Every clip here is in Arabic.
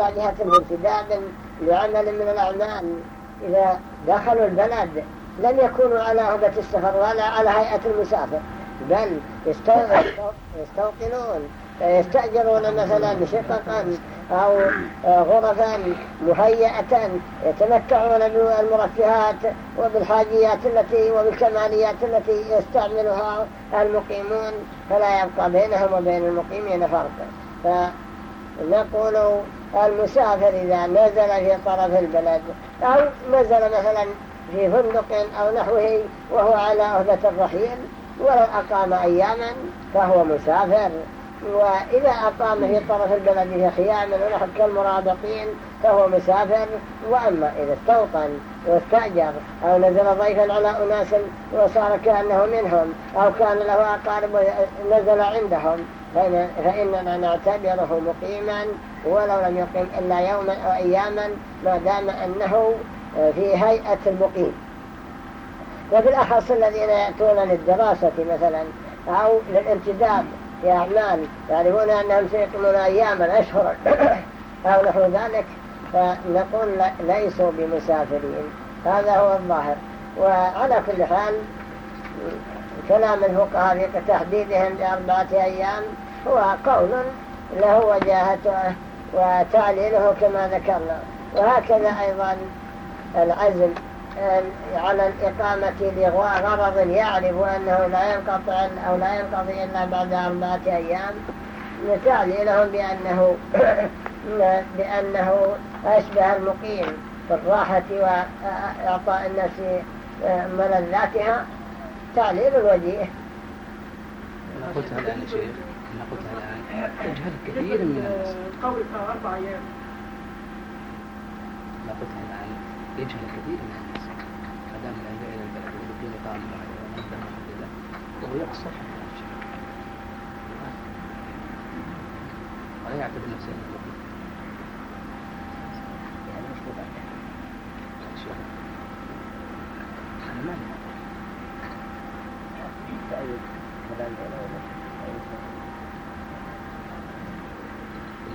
جهة الارتداد لعمل من الأعمال. إذا دخلوا البلد لم يكونوا على عهدة السفر ولا على هيئة المسافر بل يستوطنون يستأجرون مثلا شققا أو غرفا مهيئة يتمتعون بالمرفهات وبالحاجيات التي وبالكماليات التي يستعملها المقيمون فلا يبقى بينهم وبين المقيمين فرق فنقول المسافر إذا نزل في طرف البلد أو نزل مثلا في فندق أو نحوه وهو على عهدة الرحيل ولو أقام أياما فهو مسافر. وإذا أقام في طرف البلد في خيام ونحو كالمرابطين فهو مسافر. وأما إذا استوطن واستأجر أو نزل ضيفا على أناس وصار كأنه منهم أو كان له أقارب نزل عندهم فإننا نعتبره مقيما ولو لم يقيم إلا يوما أو أياما ما دام أنه في هيئة المقيم. وفي الأخص الذين يأتون للدراسة مثلا أو للانتداب في أعمال يعرفون أنهم سيقومون أياما أشهرا. أو نحو ذلك فنقول ليسوا بمسافرين. هذا هو الظاهر. وعلى كل حال كلام الفقهاء في تحديدهم بأربعة أيام هو قول له وجاهته وتعليله كما ذكرنا. وهكذا أيضا العزم على الإقامة لغرض يعرف أنه لا ينقطع أو لا ينقضي إلا بعد أربعة أيام. تعليلهم بأنه بأنه أشبه المقيم في الراحة وإعطاء الناس ملذاتها. تعليل الوجيه. أنا قلتها الآن يا شيخ قلتها الآن يجهل كثير من الناس. قول أربع أيام. أنا قلتها الآن يجهل كثير من الناس. ما دام لا إلى البلد ويقيم إقامة معينة ومدة محددة وهو يقصر ولا يعتبر نفسه يعني مش أنا ما تأييد كلام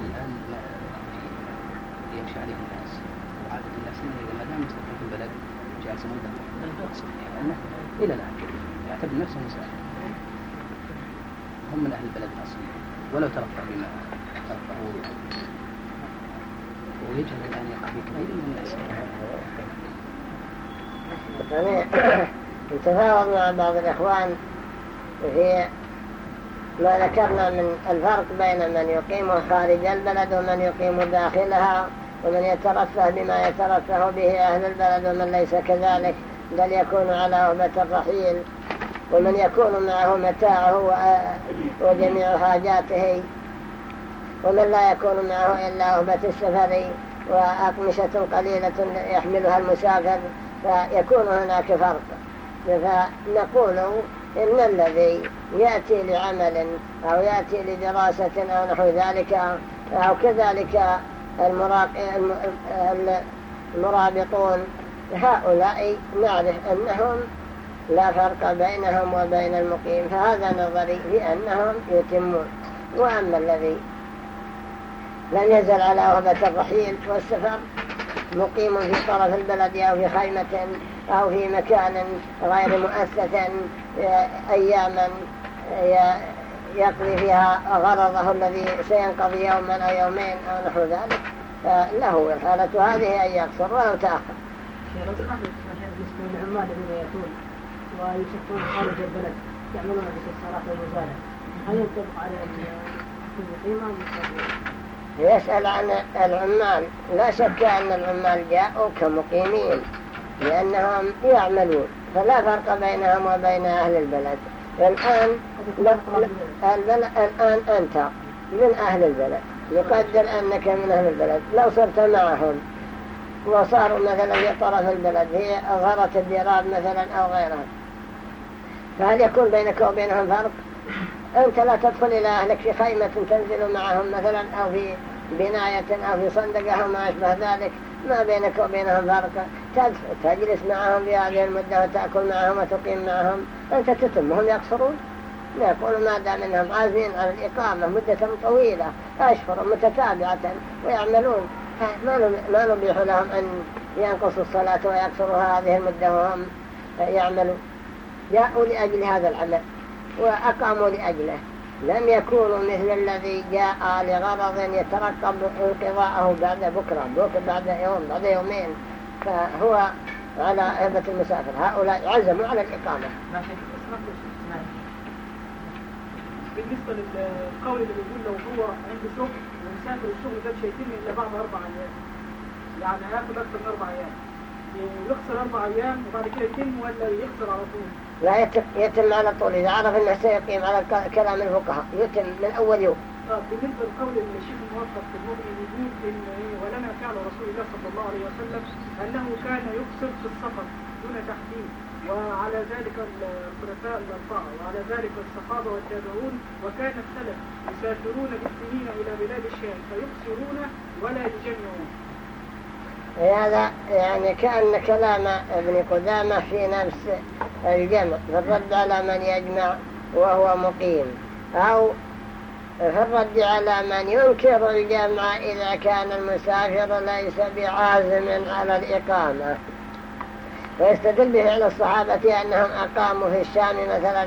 الآن يمشي عليه الناس. وعادة الناس إذا ما دام مستقر في البلد جالس مدة محددة يقصر يعني إلى الآن يعتبر نفسه مسافر هم من أهل البلد الأصلي ولو ترفع بما ترفعوا. ويجهل الآن يقع في كثير من الناس. نتفاوض مع بعض الإخوان في ما ذكرنا من الفرق بين من يقيم خارج البلد ومن يقيم داخلها ومن يترفه بما يترفه به أهل البلد ومن ليس كذلك بل يكون على عهبة الرحيل ومن يكون معه متاعه وجميع حاجاته ومن لا يكون معه إلا عهبة السفر وأقمشة قليلة يحملها المسافر فيكون هناك فرق. فنقول إن الذي يأتي لعمل أو يأتي لدراسة أو نحو ذلك أو كذلك المرابطون هؤلاء نعرف أنهم لا فرق بينهم وبين المقيم فهذا نظري لأنهم يتمون. وأما الذي لم يزل على وهبة الرحيل والسفر مقيم في طرف البلد أو في خيمة أو في مكان غير مؤسس أياما يقضي فيها غرضه الذي سينقضي يوما أو يومين أو نحو ذلك. له الحالة هذه أن يقصر ولو تأخر. العمال الذين يأتون ويسكنون خارج البلد يعملون بالاستثمارات والوزارة هل ينطبق عليهم يسأل عن العمال. لا شك أن العمال جاءوا كمقيمين. لأنهم يعملون. فلا فرق بينهم وبين أهل البلد. الآن الآن أنت من أهل البلد. يقدر أنك من أهل البلد. لو صرت معهم وصاروا مثلا في طرف البلد هي غارة الديراب مثلا أو غيرها. فهل يكون بينك وبينهم فرق؟ أنت لا تدخل إلى أهلك في خيمة تنزل معهم مثلا أو في بناية أو في صندقة أو ما أشبه ذلك. ما بينك وبينهم فرق. تجلس معهم في هذه المدة وتأكل معهم وتقيم معهم. أنت تتم هم يقصرون نقول ما دام إنهم عازمين على الإقامة مدة طويلة. أشهر متتابعة ويعملون. ما نبيح لهم أن ينقصوا الصلاة ويكسروا هذه المدة وهم يعملوا جاءوا لأجل هذا العمل وأقاموا لأجله. لم يكونوا مثل الذي جاء لغرض يترقب انقضاءه بعد بكرة بكرة بعد يوم بعد يومين. فهو على هبة المسافر. هؤلاء عزموا على الإقامة. بالنسبة للقول اللي بيقول لو هو عنده شغل ومسافر الشغل ده مش هيتم إلا بعد أربع أيام. يعني هياخد أكثر من أربع أيام. يخسر أربع أيام وبعد كده يتم ولا يخسر على طول؟ لا يتم, على طول. إذا عرف أنه سيقيم على كلام الفقهاء يتم من أول يوم. بالنسبة لقول الشيخ الموفق في المؤمن يقول إن ولنا فعل رسول الله صلى الله عليه وسلم أنه كان يقصر في السفر دون تحديد وعلى ذلك الخلفاء الأربعة وعلى ذلك الصحابة والتابعون وكان السلف يسافرون بالسنين إلى بلاد الشام فيقصرون ولا يجمعون. هذا يعني كأن كلام ابن قدامة في نفس الجمع فالرد على من يجمع وهو مقيم. أو فالرد على من ينكر الجمع إذا كان المسافر ليس بعازم على الإقامة. ويستدل بفعل الصحابة أنهم أقاموا في الشام مثلا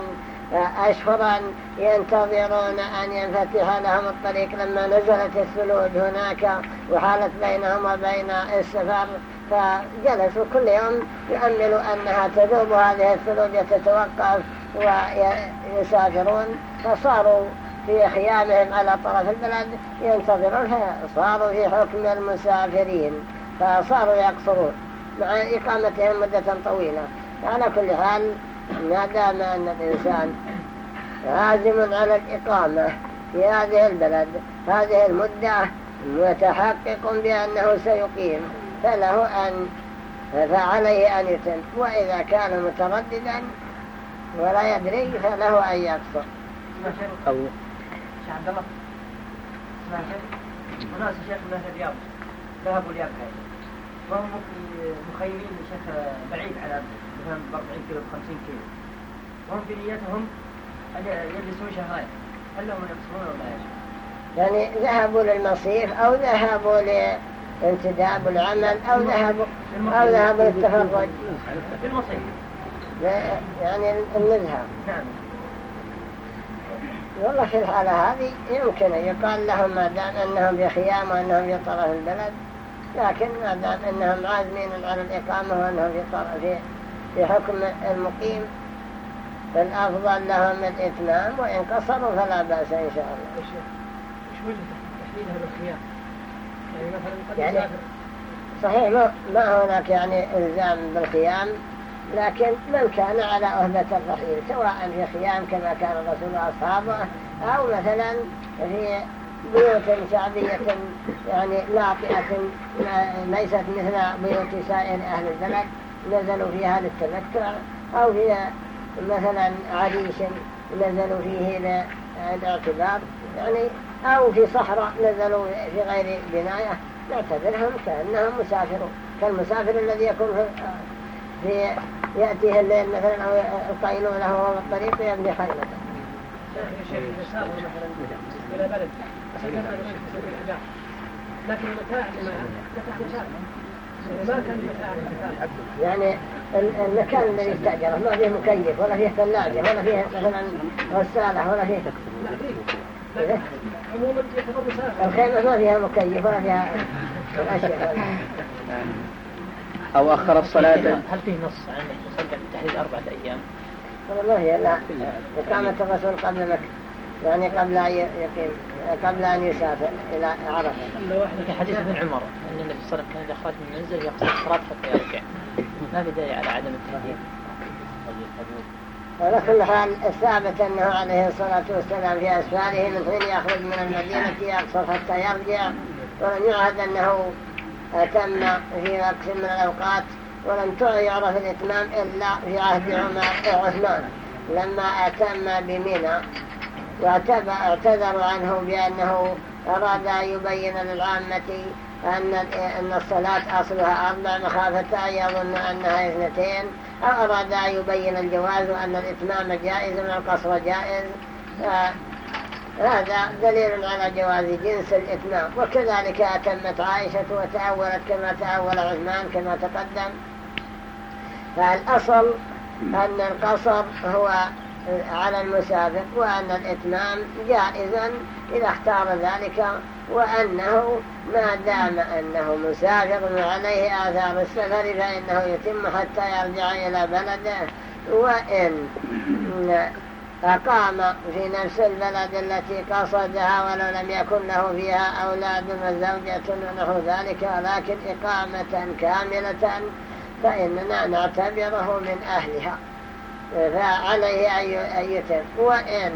أشهرا ينتظرون أن ينفتح لهم الطريق لما نزلت الثلوج هناك وحالت بينهم وبين السفر فجلسوا كل يوم يؤملوا أنها تذوب هذه الثلوج تتوقف ويسافرون. فصاروا في خيامهم على طرف البلد ينتظرون فصاروا في حكم المسافرين فصاروا يقصرون مع إقامتهم مدة طويلة. على كل حال ما دام أن الإنسان عازم على الإقامة في هذه البلد هذه المدة متحقق بأنه سيقيم. فله أن فعليه أن يتم. وإذا كان مترددا ولا يدري فله أن يقصر. عبد الله شيخ وناس شيخ من الرياض ذهبوا ليبحث وهم مخيمين شيخ بعيد على مثلا ب 40 كيلو ب 50 كيلو. وهم في نيتهم أن يجلسون شهرين هل لهم يقصرون ولا لا يعني ذهبوا للمصيف أو ذهبوا لانتداب العمل أو ذهبوا أو ذهبوا للتفرج في المصيف. يعني النزهة نعم. والله في الحالة هذه يمكن يقال لهم ما دام أنهم بخيام وأنهم في طرف البلد. لكن ما دام أنهم عازمين على الإقامة وأنهم في, في, في حكم المقيم. فالأفضل لهم الإتمام وإن قصروا فلا بأس إن شاء الله. إيش وجه يعني مثلا يعني صحيح ما, ما هناك يعني إلزام بالخيام لكن من كان على أهبة الرحيل سواء في خيام كما كان الرسول وأصحابه أو مثلا في بيوت شعبية يعني لاطئة ليست مثل بيوت سائر أهل البلد نزلوا فيها للتمتع أو هي مثلا عريش نزلوا فيه للاعتبار يعني أو في صحراء نزلوا في غير بناية نعتبرهم كأنهم مسافرون كالمسافر الذي يكون في يأتيه الليل مثلا أو القيلولة وهو في الطريق ويبني خيمته لكن المتاع ما كان يعني المكان الذي استأجره ما فيه مكيف ولا فيه ثلاجة ولا فيه مثلا غسالة ولا فيه الخيمة ما فيها مكيف ولا فيها الأشياء أو أخر الصلاة؟ هل فيه نص عن يصدق تحديد أربعة أيام؟ والله هي لا. إقامة الرسول قبل مكة. يعني قبل أن يقيم قبل أن يسافر إلى عرفة. في حديث ابن عمر أن النبي صلى الله عليه وسلم كان إذا خرج من المنزل يقصد الصلاة حتى يرجع. ما في داعي على عدم التحديد على كل حال الثابت أنه عليه الصلاة والسلام في أسفاره من حين يخرج من المدينة يقصر حتى يرجع ولم يعهد أنه أتم في وقت من الأوقات ولم يعرف الإتمام إلا في عهد عمر عثمان. لما أتم بمنى واعتذروا عنه بأنه أراد أن يبين للعامة أن أن الصلاة أصلها أربع مخافة أن يظن أنها اثنتين أو أراد أن يبين الجواز وأن الإتمام جائز والقصر جائز. هذا دليل على جواز جنس الإتمام. وكذلك أتمت عائشة وتأولت كما تأول عثمان كما تقدم. فالأصل أن القصر هو على المسافر وأن الإتمام جائزا إذا اختار ذلك وأنه ما دام أنه مسافر وعليه آثار السفر فإنه يتم حتى يرجع إلى بلده. وإن أقام في نفس البلد التي قصدها ولو لم يكن له فيها أولاد وزوجة ونحو ذلك ولكن إقامة كاملة فإننا نعتبره من أهلها. فعليه أن يتم وإن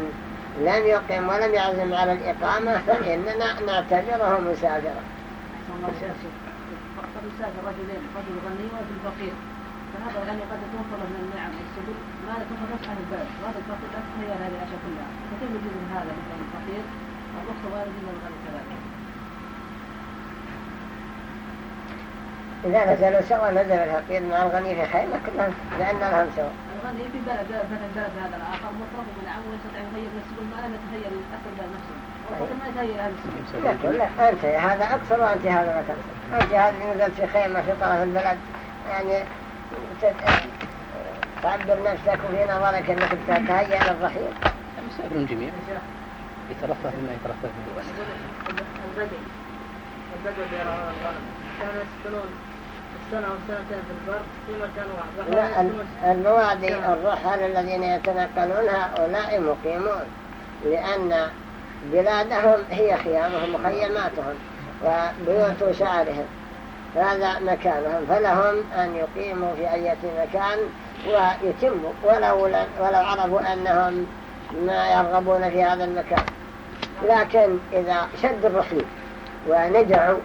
لم يقم ولم يعزم على الإقامة فإننا نعتبره مسافرا. قد يسافر رجلين رجل غني ورجل فقير فهذا الغني قد يتوفر له من النعم والسبل ما لا نفسه عن البلد وهذا الفقير لا تتخيل هذه الاشياء كلها فكيف يجوز هذا مثلا الفقير الرخصه وارد من الغني كذلك إذا نزلوا سوا نزل الفقير مع الغني في خيمة كلهم لأن لهم سوا الغني في بلد هذا الآخر مطرف من عمه ويستطيع أن يغير نفسه ما لم يتخيل أكثر بلد نفسه ما السبيل لا أنت هذا أكثر وأنت هذا ما تكثر أنت هذا نزلت في خيمة في طرف البلد يعني تعبر نفسك وفي نظرك انك تتهيأ للرحيل مسافر جميع يترفه بما يترفه به البدو البدو كانوا يسكنون وسنتين في البر في مكان واحد لا الموادي الرحل الذين يتنقلون هؤلاء مقيمون لأن بلادهم هي خيامهم وخيماتهم وبيوت شعرهم هذا مكانهم فلهم أن يقيموا في أي مكان ويتموا ولو, ولو عرفوا أنهم ما يرغبون في هذا المكان. لكن إذا شد الرحيل ونجعوا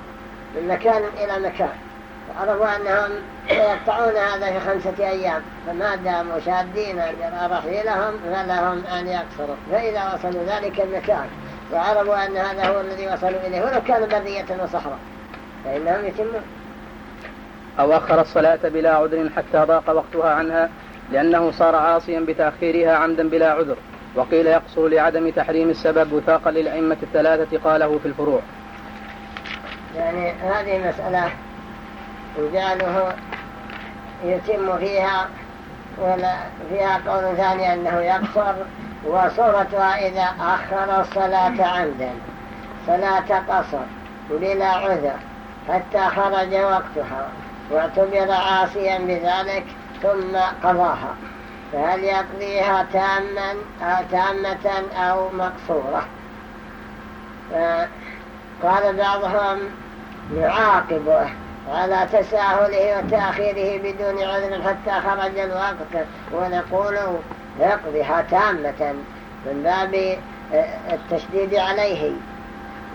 من مكان إلى مكان وعرفوا أنهم يقطعون هذا في خمسة أيام فما داموا شادين رحيلهم فلهم أن يقصروا فإذا وصلوا ذلك المكان وعرفوا أن هذا هو الذي وصلوا إليه ولو كان برية وصحراء فإنهم يتمون. أو أخر الصلاة بلا عذر حتى ضاق وقتها عنها لأنه صار عاصيا بتأخيرها عمدا بلا عذر وقيل يقصر لعدم تحريم السبب وثاقا للأئمة الثلاثة قاله في الفروع. يعني هذه مسألة جعله يتم فيها ولا فيها قول ثاني أنه يقصر وصورتها إذا أخر الصلاة عمدا صلاة قصر بلا عذر حتى خرج وقتها واعتبر عاصيا بذلك ثم قضاها. فهل يقضيها تاما أو تامة أو مقصورة؟ قال بعضهم يعاقبه. على تساهله وتأخيره بدون عذر حتى خرج الوقت. ونقول يقضيها تامة من باب التشديد عليه.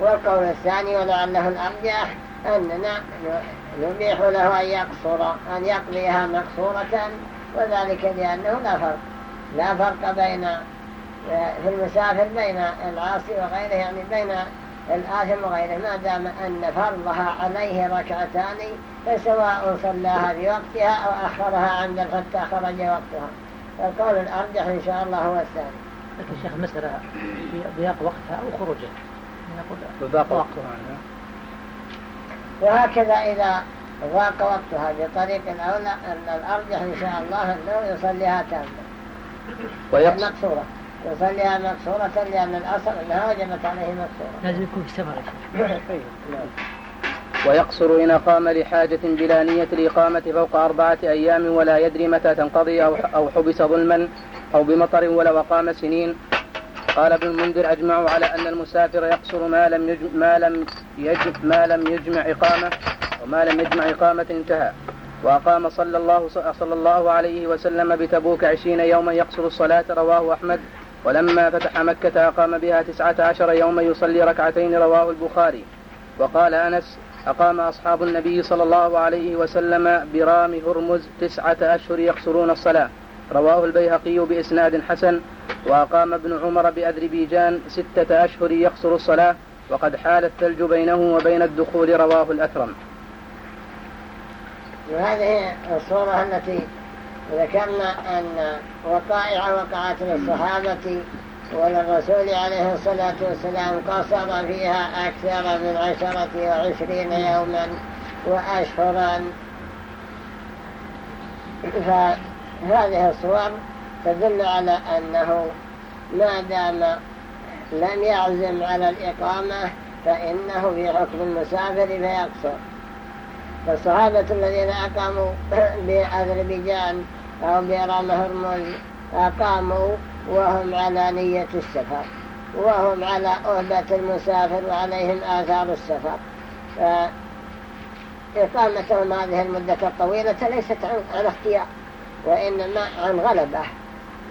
والقول الثاني ولعله الأرجح أننا نبيح له أن يقصر أن يقضيها مقصورة وذلك لأنه لا فرق لا فرق بين في المسافر بين العاصي وغيره يعني بين الآثم وغيره. ما دام أن فرضها عليه ركعتان فسواء صلاها في وقتها أو أخرها عند حتى خرج وقتها. فالقول الأرجح إن شاء الله هو الثاني. لكن الشيخ المسألة ضياق وقتها أو خروجها؟ نقول ضاق وقتها. وهكذا إذا ضاق وقتها بطريق الأولى أن الأرجح إن شاء الله أنه يصليها تامة مقصورة يصليها مقصورة لأن الأصل أنها وجبت عليه مقصورة لازم يكون في سفر ويقصر إن قام لحاجة بلا نية الإقامة فوق أربعة أيام ولا يدري متى تنقضي أو حبس ظلما أو بمطر ولو أقام سنين. قال ابن المنذر أجمعوا على أن المسافر يقصر ما لم يجمع ما لم يجمع, ما لم يجمع إقامة وما لم يجمع إقامة انتهى. وأقام صلى الله صلى الله عليه وسلم بتبوك عشرين يوما يقصر الصلاة رواه أحمد. ولما فتح مكة أقام بها تسعة عشر يوما يصلي ركعتين رواه البخاري. وقال أنس أقام أصحاب النبي صلى الله عليه وسلم برام هرمز تسعة أشهر يقصرون الصلاة. رواه البيهقي بإسناد حسن. وأقام ابن عمر بأذربيجان ستة أشهر يقصر الصلاة. وقد حال الثلج بينه وبين الدخول رواه الأكرم. وهذه الصورة التي ذكرنا أن وقائع وقعت للصحابة وللرسول عليه الصلاة والسلام قصر فيها أكثر من عشرة وعشرين يوما وأشهرا. فهذه الصور تدل على أنه ما دام لم يعزم على الإقامة فإنه في حكم المسافر فيقصر. فالصحابة الذين أقاموا بأذربيجان أو بإرام هرمز أقاموا وهم على نية السفر وهم على أهبة المسافر وعليهم آثار السفر. إقامتهم هذه المدة الطويلة ليست عن اختيار وإنما عن غلبة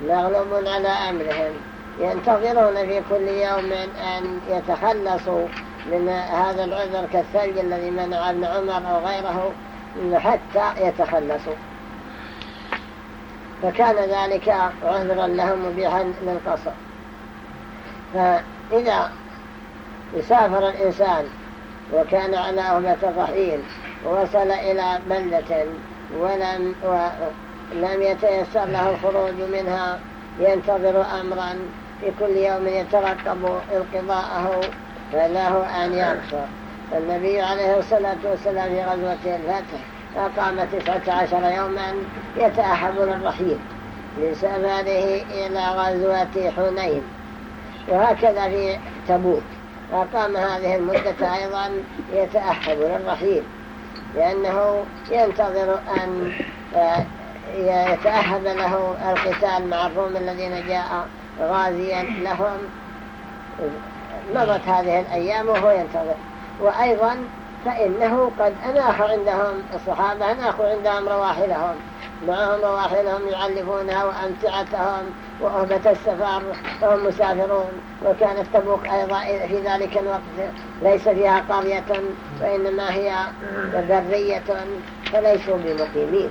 مغلوب على أمرهم. ينتظرون في كل يوم أن يتخلصوا من هذا العذر كالثلج الذي منع ابن عمر أو غيره حتى يتخلصوا. فكان ذلك عذرا لهم مبيحا للقصر فإذا سافر الإنسان وكان على أهبة الرحيل ووصل إلى بلدة ولم, ولم يتيسر له الخروج منها ينتظر أمرا في كل يوم يترقب انقضاءه فله أن يقصر النبي عليه الصلاة والسلام في غزوة الفتح أقام تسعة عشر يوما يتأحب للرحيل لسفره إلى غزوة حنين. وهكذا في تبوك. أقام هذه المدة أيضا يتأحب للرحيل لأنه ينتظر أن آه، يتأهب له القتال مع الروم الذين جاء غازيا لهم. مضت هذه الأيام وهو ينتظر. وأيضا فإنه قد أناخ عندهم الصحابة أناخوا عندهم رواحلهم. معهم رواحلهم يعلفونها وأمتعتهم وأهبة السفر وهم مسافرون. وكانت تبوك أيضا في ذلك الوقت ليس فيها قرية وإنما هي برية فليسوا بمقيمين.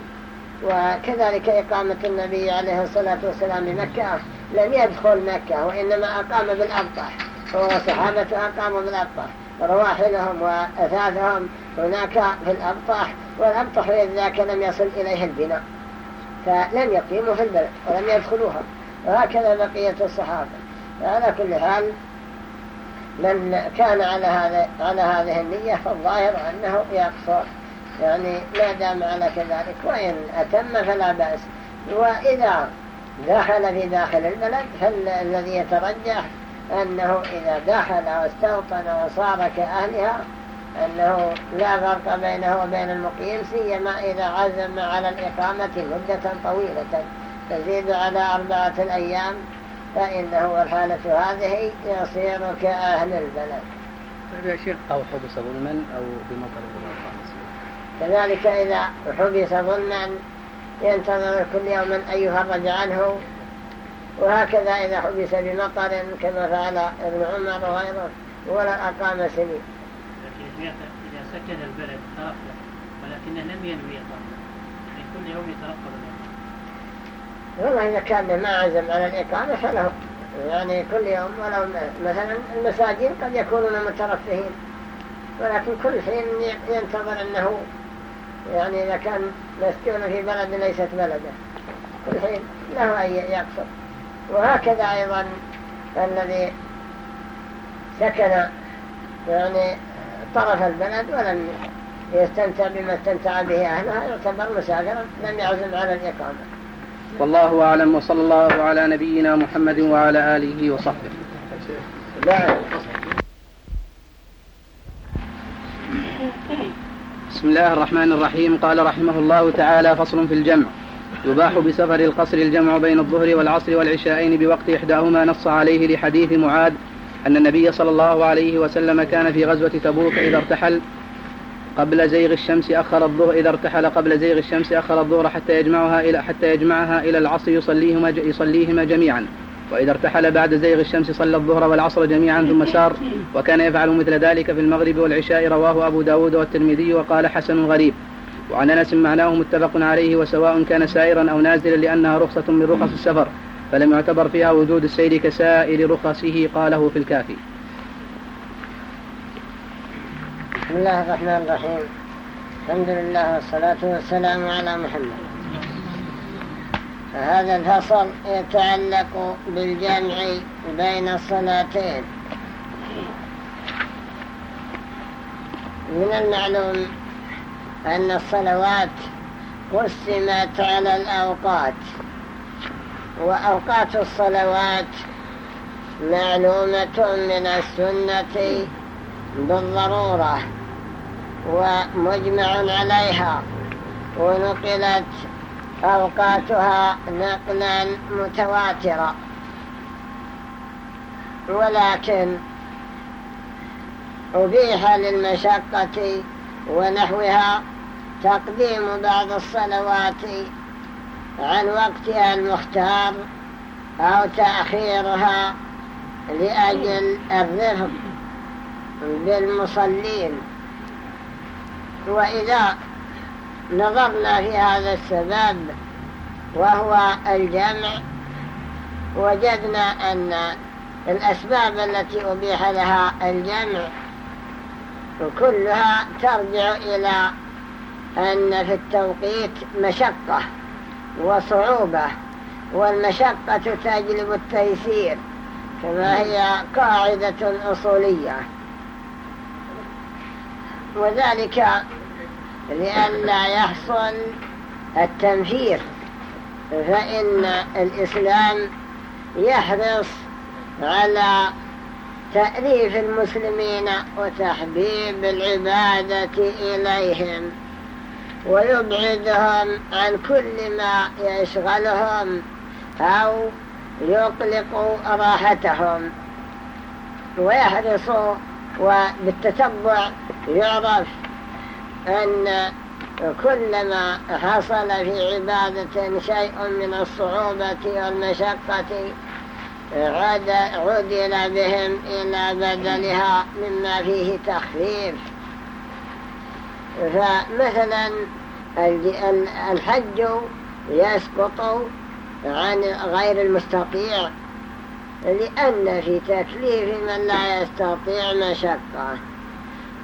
وكذلك إقامة النبي عليه الصلاة والسلام بمكة. لم يدخل مكة وإنما أقام بالأبطح وصحابة أقاموا بالأبطح رواحلهم وأثاثهم هناك في الأبطح والأبطح ذاك لم يصل إليه البناء فلم يقيموا في البلد ولم يدخلوها وهكذا بقية الصحابة. على كل حال من كان على هذا على هذه النية فالظاهر أنه يقصر. يعني ما دام على كذلك وإن أتم فلا بأس. وإذا دخل في داخل البلد فالذي يترجح أنه إذا دخل واستوطن وصار كأهلها أنه لا فرق بينه وبين المقيم سيما إذا عزم على الإقامة مدة طويلة تزيد على أربعة الأيام فإنه الحالة هذه يصير كأهل البلد. طيب يا شيخ أو حبس ظلما أو بمطر كذلك إذا حبس ظلما ينتظر كل يوم أن يفرج عنه وهكذا إذا حبس بمطر كما فعل ابن عمر وغيره ولا أقام سنين لكن إذا سكن البلد ترقب ولكنه لم ينوي إقامة يعني كل يوم يترقب والله إذا كان ما عزم على الإقامة فله. يعني كل يوم ولو مثلا المساجين قد يكونون مترفهين ولكن كل حين ينتظر أنه يعني إذا كان مسكون في بلد ليست بلده كل حين له أن يقصر وهكذا أيضا الذي سكن يعني طرف البلد ولم يستمتع بما استمتع به أهلها يعتبر مسافرا لم يعزم على الإقامة. والله أعلم وصلى الله على نبينا محمد وعلى آله وصحبه. نعم. بسم الله الرحمن الرحيم. قال رحمه الله تعالى فصل في الجمع. يباح بسفر القصر الجمع بين الظهر والعصر والعشاءين بوقت إحداهما نص عليه لحديث معاذ أن النبي صلى الله عليه وسلم كان في غزوة تبوك إذا ارتحل قبل زيغ الشمس أخر الظهر إذا ارتحل قبل زيغ الشمس أخر الظهر حتى يجمعها إلى حتى يجمعها إلى العصر يصليهما يصليهما جميعا. وإذا ارتحل بعد زيغ الشمس صلى الظهر والعصر جميعا ثم سار. وكان يفعل مثل ذلك في المغرب والعشاء رواه أبو داود والترمذي وقال حسن غريب. وعن أنس معناه متفق عليه وسواء كان سائرا أو نازلا لأنها رخصة من رخص السفر فلم يعتبر فيها وجود السير كسائر رخصه قاله في الكافي. بسم الله الرحمن الرحيم. الحمد لله والصلاة والسلام على محمد. هذا الفصل يتعلق بالجمع بين الصلاتين. من المعلوم أن الصلوات قسمت على الأوقات وأوقات الصلوات معلومة من السنة بالضرورة ومجمع عليها ونقلت أوقاتها نقلا متواترا ولكن أبيح للمشقة ونحوها تقديم بعض الصلوات عن وقتها المختار أو تأخيرها لأجل الرفق بالمصلين. وإذا نظرنا في هذا السبب وهو الجمع وجدنا أن الأسباب التي أبيح لها الجمع كلها ترجع إلى أن في التوقيت مشقة وصعوبة والمشقة تجلب التيسير كما هي قاعدة أصولية. وذلك لئلا يحصل التنفير فإن الإسلام يحرص على تأليف المسلمين وتحبيب العبادة إليهم ويبعدهم عن كل ما يشغلهم أو يقلق راحتهم ويحرص وبالتتبع يعرف أن كلما حصل في عبادة شيء من الصعوبة والمشقة عدل بهم إلى بدلها مما فيه تخفيف. فمثلا الحج يسقط عن غير المستطيع لأن في تكليف من لا يستطيع مشقة.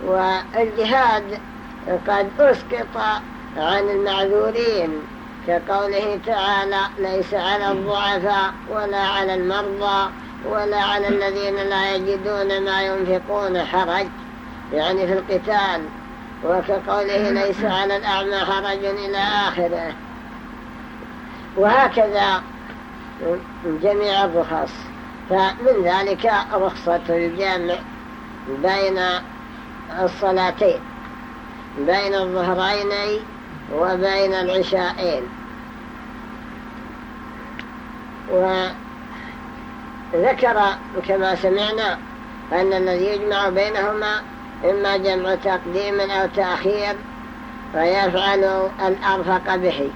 والجهاد قد أسقط عن المعذورين. كقوله تعالى ليس على الضعفاء ولا على المرضى ولا على الذين لا يجدون ما ينفقون حرج. يعني في القتال. وكقوله ليس على الأعمى حرج إلى آخره. وهكذا جميع الرخص. فمن ذلك رخصة الجمع بين الصلاتين بين الظهرين وبين العشاءين وذكر كما سمعنا أن الذي يجمع بينهما إما جمع تقديم أو تأخير فيفعل الأرفق به.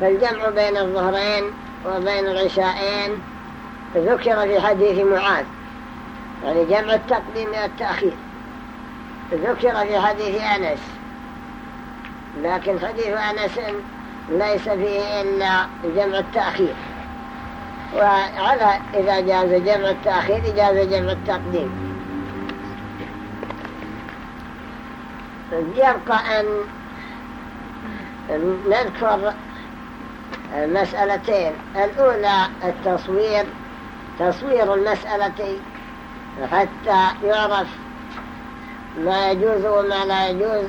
فالجمع بين الظهرين وبين العشاءين ذكر في حديث معاذ يعني جمع التقديم والتأخير ذكر في حديث أنس لكن حديث أنس ليس فيه إلا جمع التأخير. وعلى إذا جاز جمع التأخير جاز جمع التقديم. يبقى أن نذكر مسألتين. الأولى التصوير تصوير المسألة حتى يعرف ما يجوز وما لا يجوز.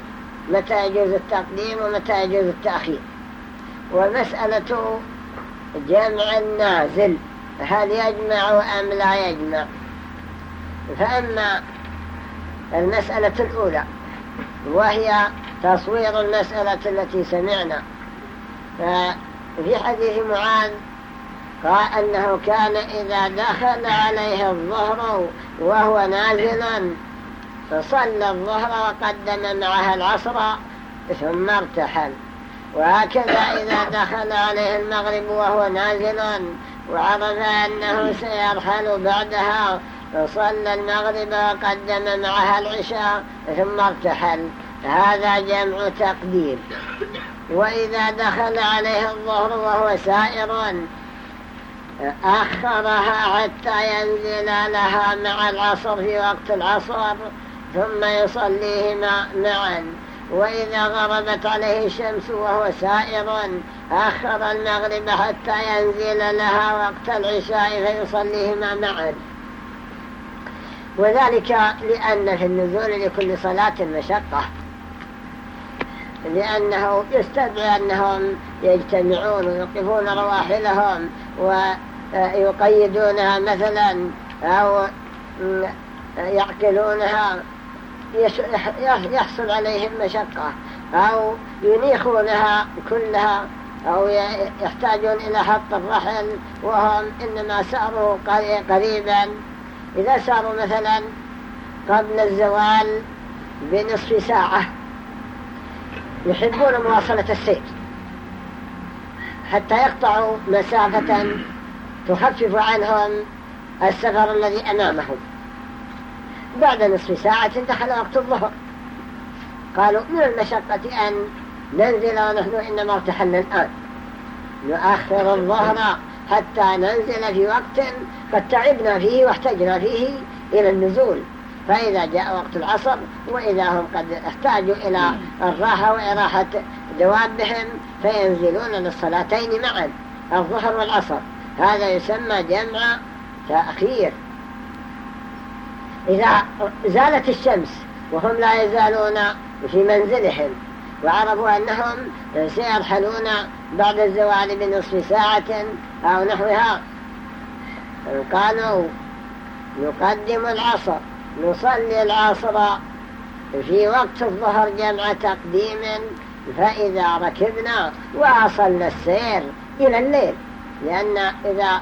متى يجوز التقديم ومتى يجوز التأخير. ومسألة جمع النازل هل يجمع أم لا يجمع؟ فأما المسألة الأولى وهي تصوير المسألة التي سمعنا ففي حديث معاذ قال أنه كان إذا دخل عليه الظهر وهو نازلا فصلى الظهر وقدم معها العصر ثم ارتحل. وهكذا إذا دخل عليه المغرب وهو نازل وعرف أنه سيرحل بعدها فصلى المغرب وقدم معها العشاء ثم ارتحل. هذا جمع تقديم وإذا دخل عليه الظهر وهو سائر أخرها حتى ينزل لها مع العصر في وقت العصر. ثم يصليهما معا. وإذا غربت عليه الشمس وهو سائر أخر المغرب حتى ينزل لها وقت العشاء فيصليهما معا. وذلك لأن في النزول لكل صلاة مشقة. لأنه يستدعي أنهم يجتمعون ويوقفون رواحلهم ويقيدونها مثلا أو يعقلونها يحصل عليهم مشقة أو ينيخونها كلها أو يحتاجون إلى حط الرحل وهم إنما ساروا قريبا. إذا ساروا مثلا قبل الزوال بنصف ساعة يحبون مواصلة السير حتى يقطعوا مسافة تخفف عنهم السفر الذي أمامهم. بعد نصف ساعة دخل وقت الظهر. قالوا من المشقة أن ننزل ونحن إنما ارتحلنا الآن. نؤخر الظهر حتى ننزل في وقت قد تعبنا فيه واحتجنا فيه إلى النزول. فإذا جاء وقت العصر وإذا هم قد احتاجوا إلى الراحة وإراحة دوابهم فينزلون للصلاتين معا الظهر والعصر. هذا يسمى جمع تأخير. إذا زالت الشمس وهم لا يزالون في منزلهم وعرفوا أنهم سيرحلون بعد الزوال بنصف ساعة أو نحوها. قالوا نقدم العصر نصلي العصر في وقت الظهر جمع تقديم فإذا ركبنا وأصلنا السير إلى الليل. لأن إذا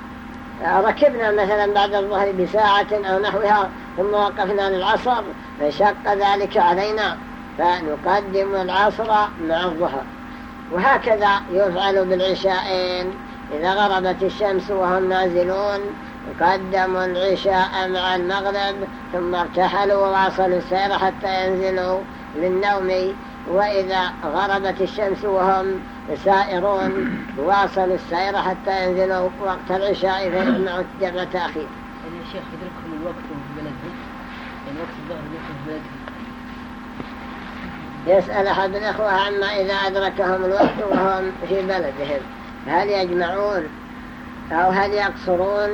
ركبنا مثلا بعد الظهر بساعة أو نحوها ثم وقفنا للعصر فشق ذلك علينا فنقدم العصر مع الظهر. وهكذا يفعل بالعشاءين إذا غربت الشمس وهم نازلون قدموا العشاء مع المغرب ثم ارتحلوا وواصلوا السير حتى ينزلوا للنوم. وإذا غربت الشمس وهم سائرون واصلوا السير حتى ينزلوا وقت العشاء فيجمعوا الجمع تأخير يا شيخ يدركهم الوقت في بلدهم يعني وقت الظهر يدركهم في بلدهم يسأل أحد الأخوة عما إذا أدركهم الوقت وهم في بلدهم هل يجمعون أو هل يقصرون؟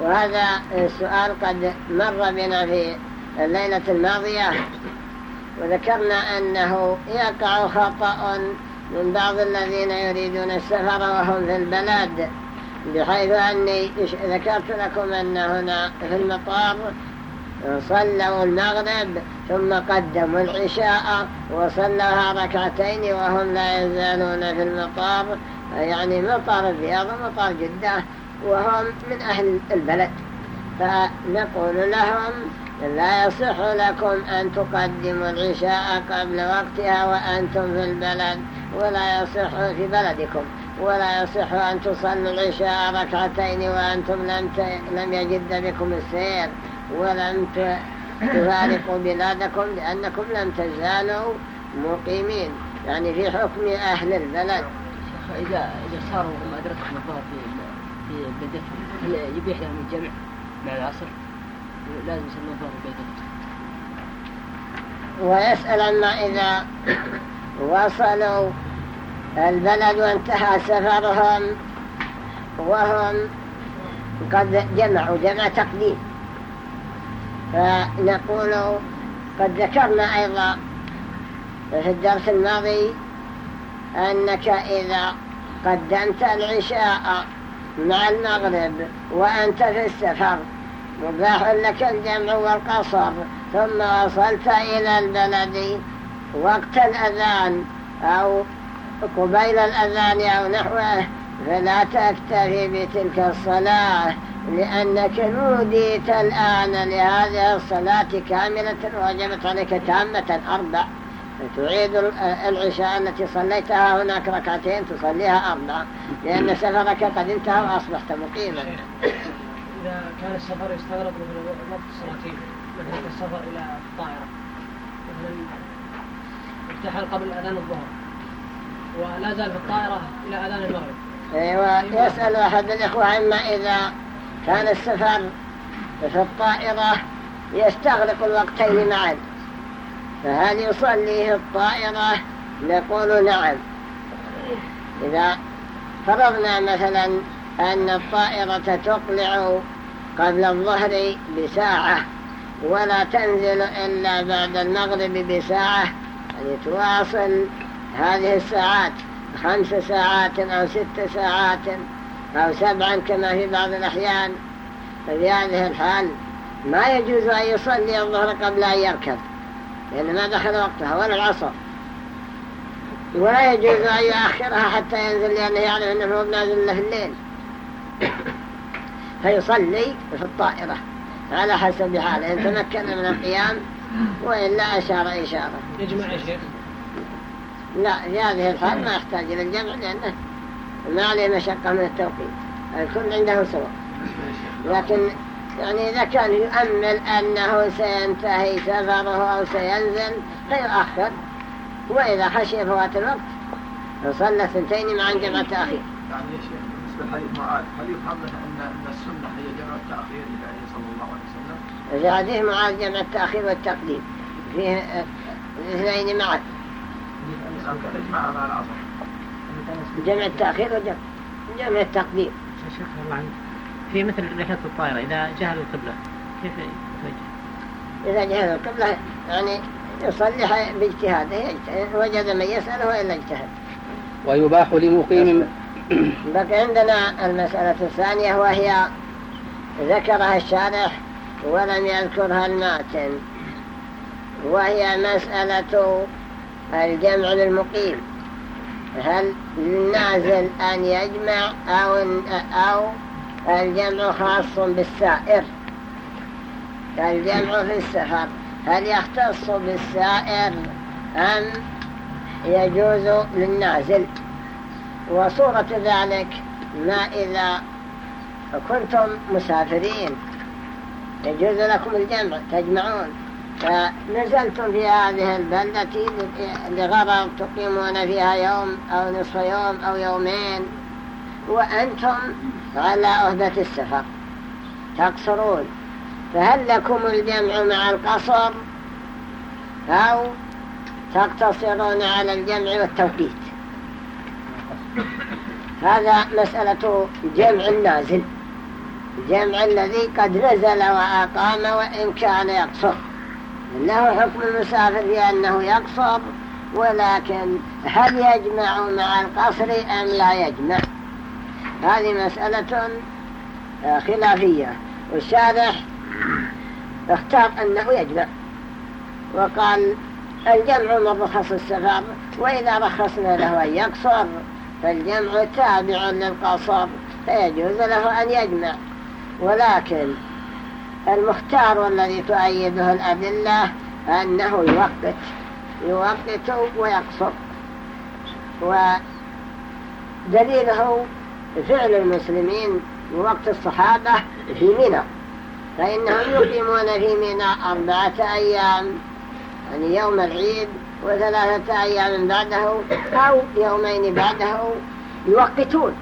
وهذا السؤال قد مر بنا في الليلة الماضية وذكرنا أنه يقع خطأ من بعض الذين يريدون السفر وهم في البلد بحيث أني ذكرت لكم أن هنا في المطار صلوا المغرب ثم قدموا العشاء وصلوها ركعتين وهم لا يزالون في المطار يعني مطار الرياض ومطار جدة وهم من أهل البلد. فنقول لهم لا يصح لكم أن تقدموا العشاء قبل وقتها وأنتم في البلد ولا يصح في بلدكم ولا يصح أن تصلوا العشاء ركعتين وأنتم لم, لم يجد بكم السير. ولم تفارقوا بلادكم لأنكم لم تزالوا مقيمين. يعني في حكم أهل البلد. إذا إذا صاروا هم أدركهم الظهر في في بلدتهم هل يبيح لهم الجمع مع العصر؟ لازم يصلوا الظهر في بلدتهم ويسأل عما إذا وصلوا البلد وانتهى سفرهم وهم قد جمعوا جمع تقديم. فنقول قد ذكرنا أيضا في الدرس الماضي أنك إذا قدمت العشاء مع المغرب وأنت في السفر مباح لك الجمع والقصر ثم وصلت إلى البلد وقت الأذان أو قبيل الأذان أو نحوه. فلا تكتفي بتلك الصلاة لأنك نوديت الآن لهذه الصلاة كاملة وجبت عليك تامة أربع. تعيد العشاء التي صليتها هناك ركعتين تصليها أربع. لأن سفرك قد انتهى وأصبحت مقيما. إذا كان السفر يستغرق من وقت الصلاتين مثلا السفر إلى الطائرة. مثلا ارتحل قبل أذان الظهر ولا زال في الطائرة إلى أذان المغرب. أيوة يسأل أحد الإخوة عما إذا كان السفر في الطائرة يستغرق الوقتين معا فهل يصليه الطائرة؟ نقول نعم. إذا فرضنا مثلا أن الطائرة تقلع قبل الظهر بساعة ولا تنزل إلا بعد المغرب بساعة يعني تواصل هذه الساعات. خمس ساعات أو ست ساعات أو سبعا كما في بعض الأحيان. ففي هذه الحال ما يجوز أن يصلي الظهر قبل أن يركب لأن ما دخل وقتها ولا العصر. ولا يجوز أن يؤخرها حتى ينزل لأنه يعلم أنه هو نازل له الليل. فيصلي في الطائرة على حسب حاله إن تمكن من القيام وإلا أشار إشارة. يجمع يا شيخ. لا في هذه الحال ما يحتاج إلى الجمع لأنه ما عليه مشقة من التوقيت. الكل عنده سواء لكن يعني إذا كان يؤمل أنه سينتهي سفره أو سينزل فيؤخر وإذا خشي فوات الوقت صلى اثنتين مع جمع التأخير. يعني يا شيخ بالنسبة لحديث معاذ هل يفهم أن السنة هي جمع التأخير لله صلى الله عليه وسلم؟ في حديث معاذ جمع التأخير والتقديم. فيه اثنين معا يجمعها مع العصر جمع التأخير وجمع جمع التقديم شيخ الله عنك في مثل رحلة الطائرة إذا جهل القبلة كيف يتوجه؟ إذا جهل القبلة يعني يصلح باجتهاده وجد من يسأله وإلا اجتهد. ويباح لمقيم بقى عندنا المسألة الثانية وهي ذكرها الشارح ولم يذكرها الماتن. وهي مسألة الجمع للمقيم. هل للنازل أن يجمع أو, أو الجمع خاص بالسائر؟ الجمع في السفر. هل يختص بالسائر أم يجوز للنازل؟ وصورة ذلك ما إذا كنتم مسافرين. يجوز لكم الجمع تجمعون. فنزلتم في هذه البلدة لغرض تقيمون فيها يوم أو نصف يوم أو يومين وأنتم على عهدة السفر تقصرون. فهل لكم الجمع مع القصر؟ أو تقتصرون على الجمع والتوقيت هذا مسألة جمع النازل جمع الذي قد نزل وأقام وإن كان يقصر. له حكم المسافر بأنه يقصر ولكن هل يجمع مع القصر أم لا يجمع؟ هذه مسألة خلافية. والشارح اختار أنه يجمع. وقال الجمع من رخص السفر وإذا رخصنا له أن يقصر فالجمع تابع للقصر فيجوز له أن يجمع. ولكن المختار والذي تؤيده الأدلة أنه يوقت يوقت ويقصر ودليله فعل المسلمين وقت الصحابة في منى فإنهم يقيمون في منى أربعة أيام يعني يوم العيد وثلاثة أيام بعده أو يومين بعده يوقتون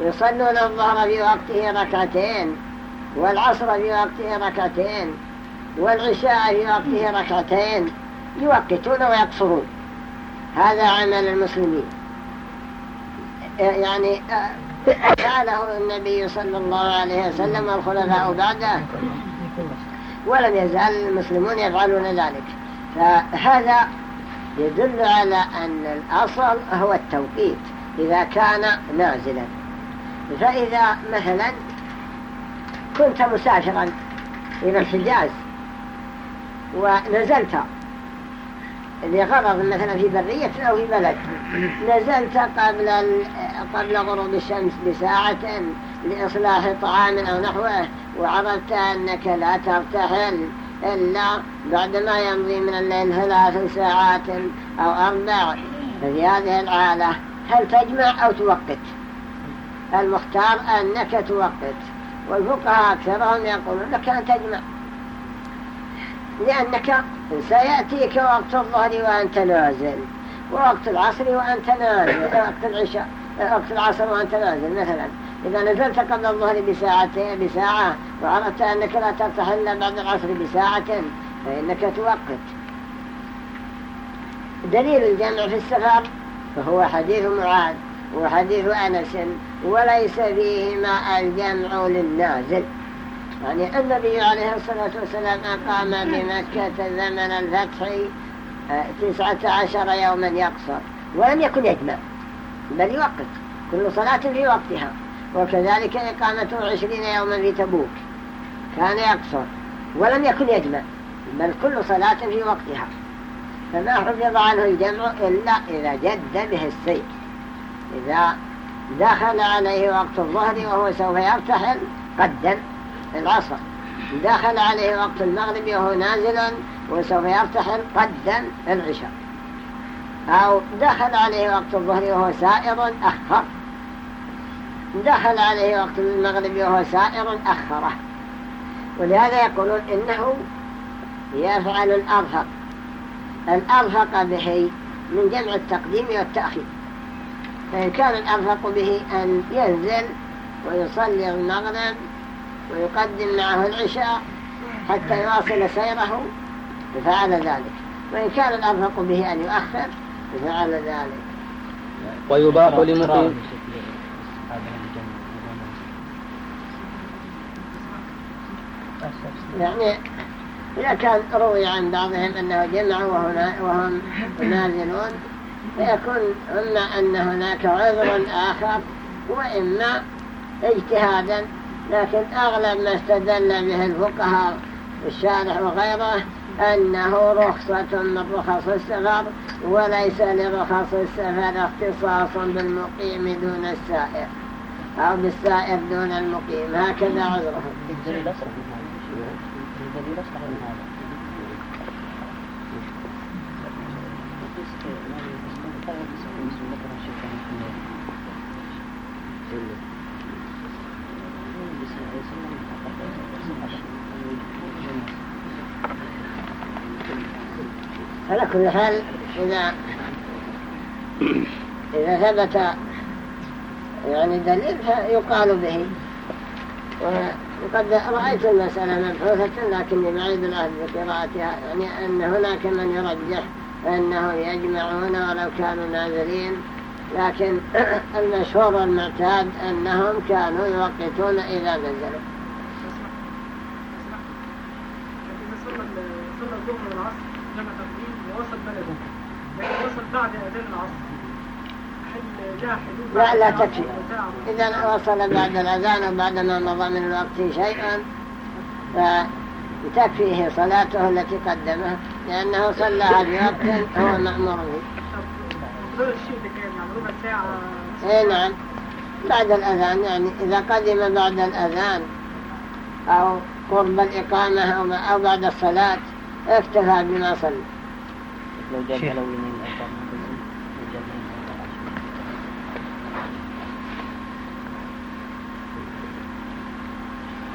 يصلون الظهر في وقته ركعتين. والعصر في وقته ركعتين والعشاء في وقته ركعتين يوقتون ويقصرون. هذا عمل المسلمين. يعني فعله النبي صلى الله عليه وسلم والخلفاء بعده ولم يزال المسلمون يفعلون ذلك. فهذا يدل على أن الأصل هو التوقيت إذا كان نازلا. فإذا مثلا كنت مسافرا إلى الحجاز ونزلت لغرض مثلا في برية أو في بلد. نزلت قبل قبل غروب الشمس بساعة لإصلاح طعام أو نحوه وعرفت أنك لا ترتحل إلا بعدما يمضي من الليل ثلاث ساعات أو أربع. ففي هذه الحالة هل تجمع أو توقت؟ المختار أنك توقت. والفقهاء أكثرهم يقولون لك أن تجمع. لأنك سيأتيك وقت الظهر وأنت نازل ووقت العصر وأنت نازل وقت العشاء وقت العصر وأنت نازل. مثلا إذا نزلت قبل الظهر بساعتين بساعة وعرفت أنك لا ترتحل إلا بعد العصر بساعة فإنك توقت دليل الجمع في السفر فهو حديث معاذ. وحديث أنس وليس فيهما الجمع للنازل. يعني النبي عليه الصلاة والسلام أقام بمكة زمن الفتح آه، تسعة عشر يوما يقصر ولم يكن يجمع بل يوقت كل صلاة في وقتها. وكذلك إقامته عشرين يوما في تبوك كان يقصر ولم يكن يجمع بل كل صلاة في وقتها. فما حفظ عنه الجمع إلا إذا جد به السير إذا دخل عليه وقت الظهر وهو سوف يرتحل قدم العصر. دخل عليه وقت المغرب وهو نازل وسوف يرتحل قدم العشاء. أو دخل عليه وقت الظهر وهو سائر أخر. دخل عليه وقت المغرب وهو سائر أخره ولهذا يقولون إنه يفعل الأرفق الأرفق به من جمع التقديم والتأخير. كان الأرفق به أن ينزل ويصلي المغرب ويقدم معه العشاء حتى يواصل سيره فعل ذلك. وإن كان الأرفق به أن يؤخر فعل ذلك. ويباح لمقيم يعني إذا كان روي عن بعضهم أنه جمعوا وهم نازلون فيكون إما أن هناك عذر آخر وإما اجتهادا لكن أغلب ما استدل به الفقهاء الشارح وغيره أنه رخصة من رخص السفر وليس لرخص السفر اختصاص بالمقيم دون السائر أو بالسائر دون المقيم هكذا عذره الدليل أصرح من هذا الدليل أصرح من هذا على كل حال إذا إذا ثبت يعني دليل فيقال به. وقد رأيت المسألة مبحوثة لكني بعيد العهد بقراءتها يعني أن هناك من يرجح أنه يجمعون ولو كانوا نازلين لكن المشهور والمعتاد أنهم كانوا يوقتون إذا نزلوا. وصل بعد أذان العصر لا لا تكفي. إذا وصل بعد الأذان وبعد ما مضى من الوقت شيئا فتكفيه صلاته التي قدمها لأنه صلى بوقت هو مأمور به. اي نعم. بعد الأذان يعني إذا قدم بعد الأذان أو قرب الإقامة أو بعد الصلاة اكتفى بما صلى. لو جاب لو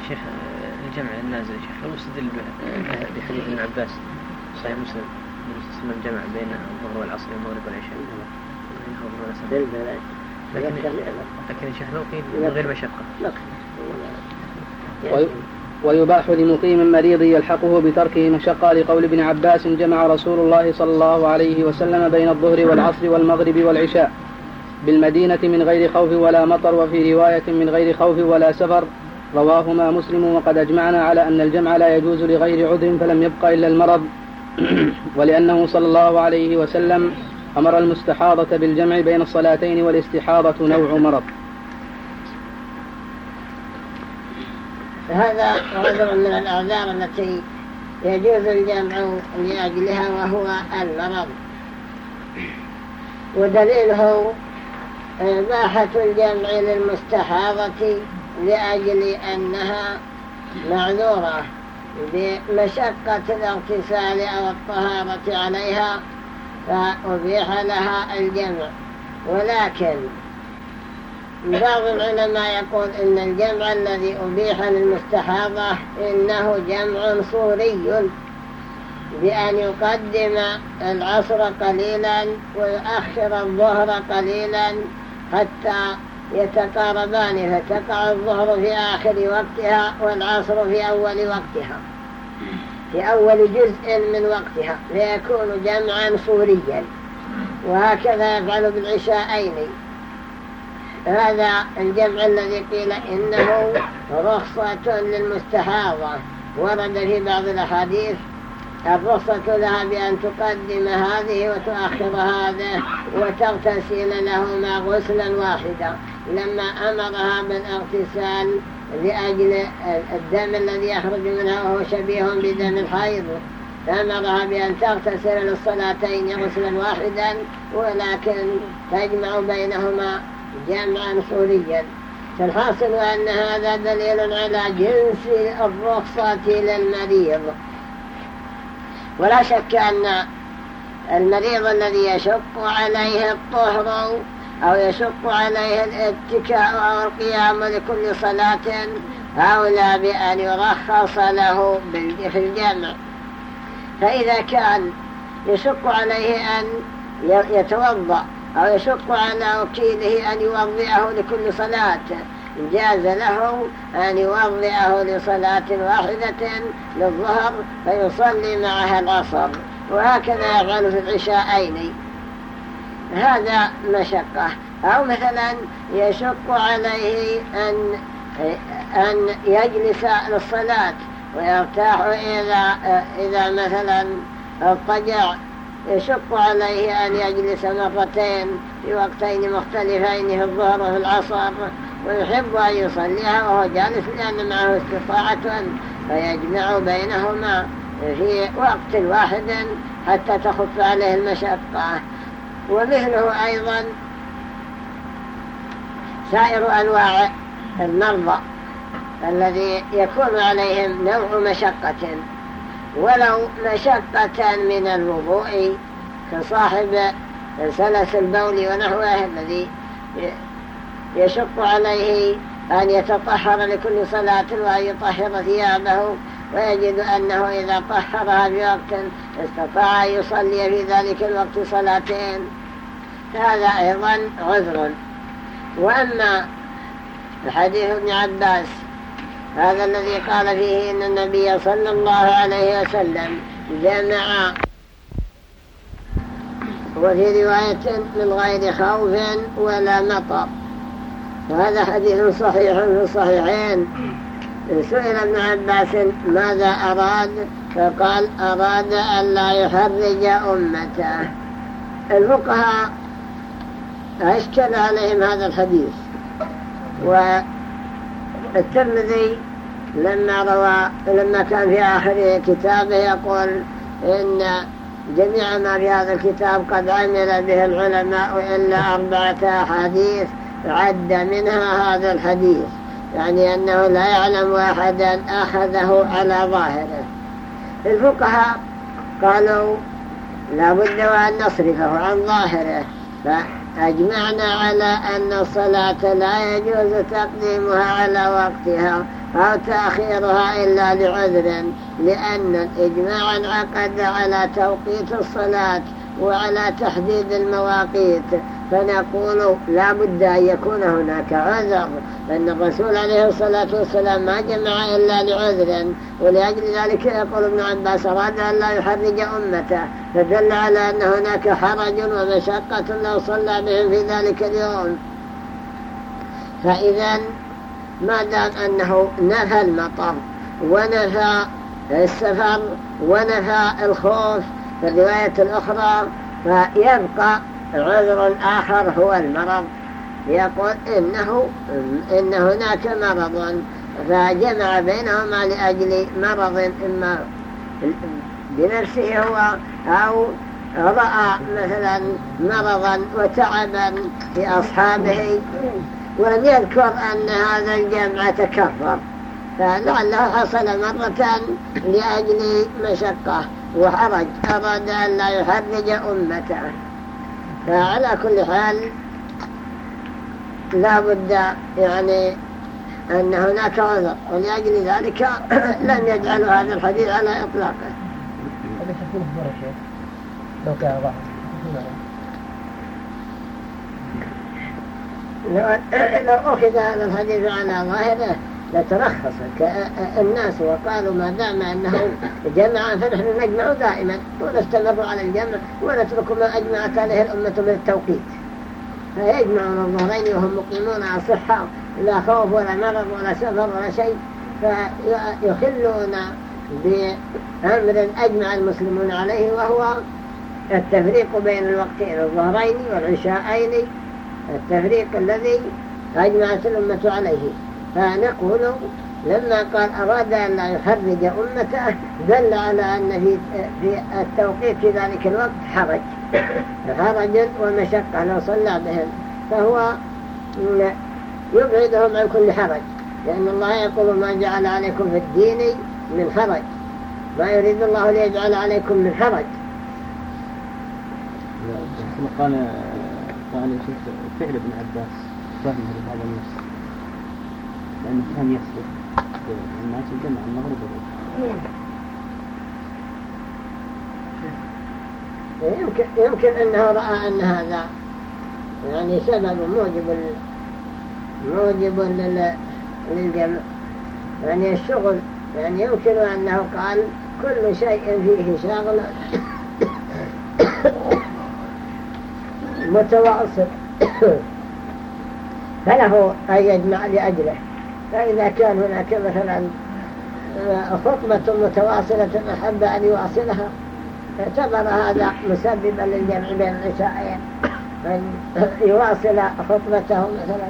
شيخ الجمع النازل شيخ لو استدل بحديث ابن عباس صحيح مسلم من جمع بين الظهر والعصر والمغرب والعشاء. لكن لكن الشيخ لو قيل من غير مشقة. ويباح لمقيم مريض يلحقه بتركه مشقة لقول ابن عباس جمع رسول الله صلى الله عليه وسلم بين الظهر والعصر والمغرب والعشاء بالمدينة من غير خوف ولا مطر وفي رواية من غير خوف ولا سفر. رواهما مسلم وقد أجمعنا على أن الجمع لا يجوز لغير عذر فلم يبق إلا المرض. ولأنه صلى الله عليه وسلم أمر المستحاضة بالجمع بين الصلاتين والاستحاضة نوع مرض. هذا عذر من الأعذار التي يجوز الجمع لأجلها وهو المرض ودليله إباحة الجمع للمستحاضة لأجل أنها معذورة بمشقة الاغتسال أو الطهارة عليها فأبيح لها الجمع. ولكن بعض العلماء يقول إن الجمع الذي أبيح للمستحاضة إنه جمع صوري بأن يقدم العصر قليلا ويؤخر الظهر قليلا حتى يتقاربان فتقع الظهر في آخر وقتها والعصر في أول وقتها في أول جزء من وقتها فيكون جمعا صوريا. وهكذا يفعل بالعشاءين. هذا الجمع الذي قيل إنه رخصة للمستحاضة. ورد في بعض الأحاديث الرخصة لها بأن تقدم هذه وتؤخر هذا وتغتسل لهما غسلا واحدا. لما أمرها بالاغتسال لأجل الدم الذي يخرج منها وهو شبيه بدم الحيض أمرها بأن تغتسل للصلاتين غسلا واحدا ولكن تجمع بينهما جمعا صوريا فالحاصل أن هذا دليل على جنس الرخصة للمريض. ولا شك أن المريض الذي يشق عليه الطهر أو يشق عليه الاتكاء أو القيام لكل صلاة أولى بأن يرخص له في الجمع. فإذا كان يشق عليه أن يتوضأ أو يشق على وكيله أن يوضعه لكل صلاة. جاز له أن يوضعه لصلاة واحدة للظهر فيصلي معها العصر. وهكذا يفعل في العشاءين. هذا مشقة. أو مثلا يشق عليه أن أن يجلس للصلاة ويرتاح إذا, إذا مثلا اضطجع يشق عليه أن يجلس مرتين في وقتين مختلفين في الظهر وفي العصر ويحب أن يصليها وهو جالس لأن معه استطاعة فيجمع بينهما في وقت واحد حتى تخف عليه المشقة. ومثله أيضا سائر أنواع المرضى الذي يكون عليهم نوع مشقة. ولو مشقة من الوضوء كصاحب سلس البول ونحوه الذي يشق عليه أن يتطهر لكل صلاة وأن يطهر ثيابه ويجد أنه إذا طهرها في وقت استطاع أن يصلي في ذلك الوقت صلاتين. هذا أيضا عذر. وأما الحديث ابن عباس هذا الذي قال فيه إن النبي صلى الله عليه وسلم جمع وفي رواية من غير خوف ولا مطر. وهذا حديث صحيح في الصحيحين. سئل ابن عباس ماذا أراد؟ فقال أراد أن لا يحرج أمته. الفقهاء أشكل عليهم هذا الحديث. والترمذي لما روى لما كان في آخر كتابه يقول إن جميع ما في هذا الكتاب قد عمل به العلماء إلا أربعة أحاديث عد منها هذا الحديث يعني أنه لا يعلم أحدا أخذه على ظاهره. الفقهاء قالوا لا بد وأن نصرفه عن ظاهره فأجمعنا على أن الصلاة لا يجوز تقديمها على وقتها أو تأخيرها إلا لعذر لأن الإجماع انعقد على توقيت الصلاة وعلى تحديد المواقيت. فنقول لا بد أن يكون هناك عذر لأن الرسول عليه الصلاة والسلام ما جمع إلا لعذر ولأجل ذلك يقول ابن عباس أراد أن لا يحرج أمته فدل على أن هناك حرج ومشقة لو صلى بهم في ذلك اليوم. فإذا ما دام أنه نفى المطر ونفى السفر ونفى الخوف في الرواية الأخرى فيبقى عذر آخر هو المرض. يقول إنه إن هناك مرض فجمع بينهما لأجل مرض إما بنفسه هو أو رأى مثلا مرضا وتعبا في أصحابه. ولم يذكر أن هذا الجمع تكفر. فلعله حصل مرة لأجل مشقة وحرج أراد أن لا يحرج أمته. فعلى كل حال لا بد يعني أن هناك عذر ولأجل ذلك لم يجعلوا هذا الحديث على إطلاقه لو أخذ هذا الحديث على ظاهره لترخص الناس وقالوا ما دام أنه جمع فنحن نجمع دائما ونستمر على الجمع ونترك ما أجمعت عليه الأمة من التوقيت. فيجمعون الظهرين وهم مقيمون على صحة لا خوف ولا مرض ولا سفر ولا شيء. فيخلون بأمر أجمع المسلمون عليه وهو التفريق بين الوقتين الظهرين والعشاءين التفريق الذي أجمعت الأمة عليه. فنقول لما قال أراد أن لا يحرج أمته دل على أن في, في التوقيت في ذلك الوقت حرج. حرج ومشقة لو صلى بهم. فهو يبعدهم عن كل حرج. لأن الله يقول ما جعل عليكم في الدين من حرج. ما يريد الله ليجعل عليكم من حرج. قال قال فعل ابن عباس فهم هذا النص لأنه كان يصدق الناس الجمع المغرب يمكن, يمكن أنه رأى أن هذا يعني سبب موجب موجب للجمع. يعني الشغل يعني يمكن أنه قال كل شيء فيه شغل متواصل فله أن يجمع لأجله. فإذا كان هناك مثلا خطبة متواصلة أحب أن يواصلها اعتبر هذا مسببا للجمع بين العشاءين أن يواصل خطبته مثلا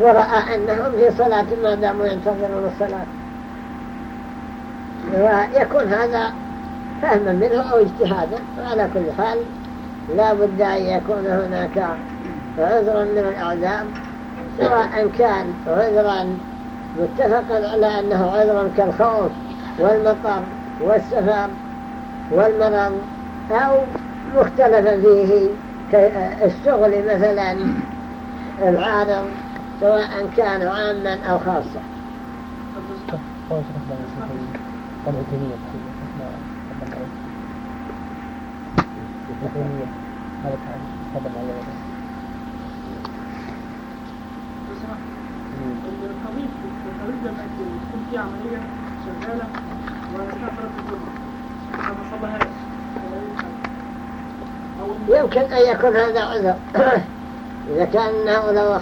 ورأى أنهم في صلاة ما داموا ينتظرون الصلاة. ويكون هذا فهما منه أو اجتهادا. وعلى كل حال لا بد أن يكون هناك عذرا من الأعذار. سواء كان عذرا متفقا على أنه عذرا كالخوف والمطر والسفر والمرض أو مختلفا فيه كالشغل مثلا العارض سواء كان عاما أو خاصا. هذا على يمكن أن يكون هذا عذر. إذا كان لو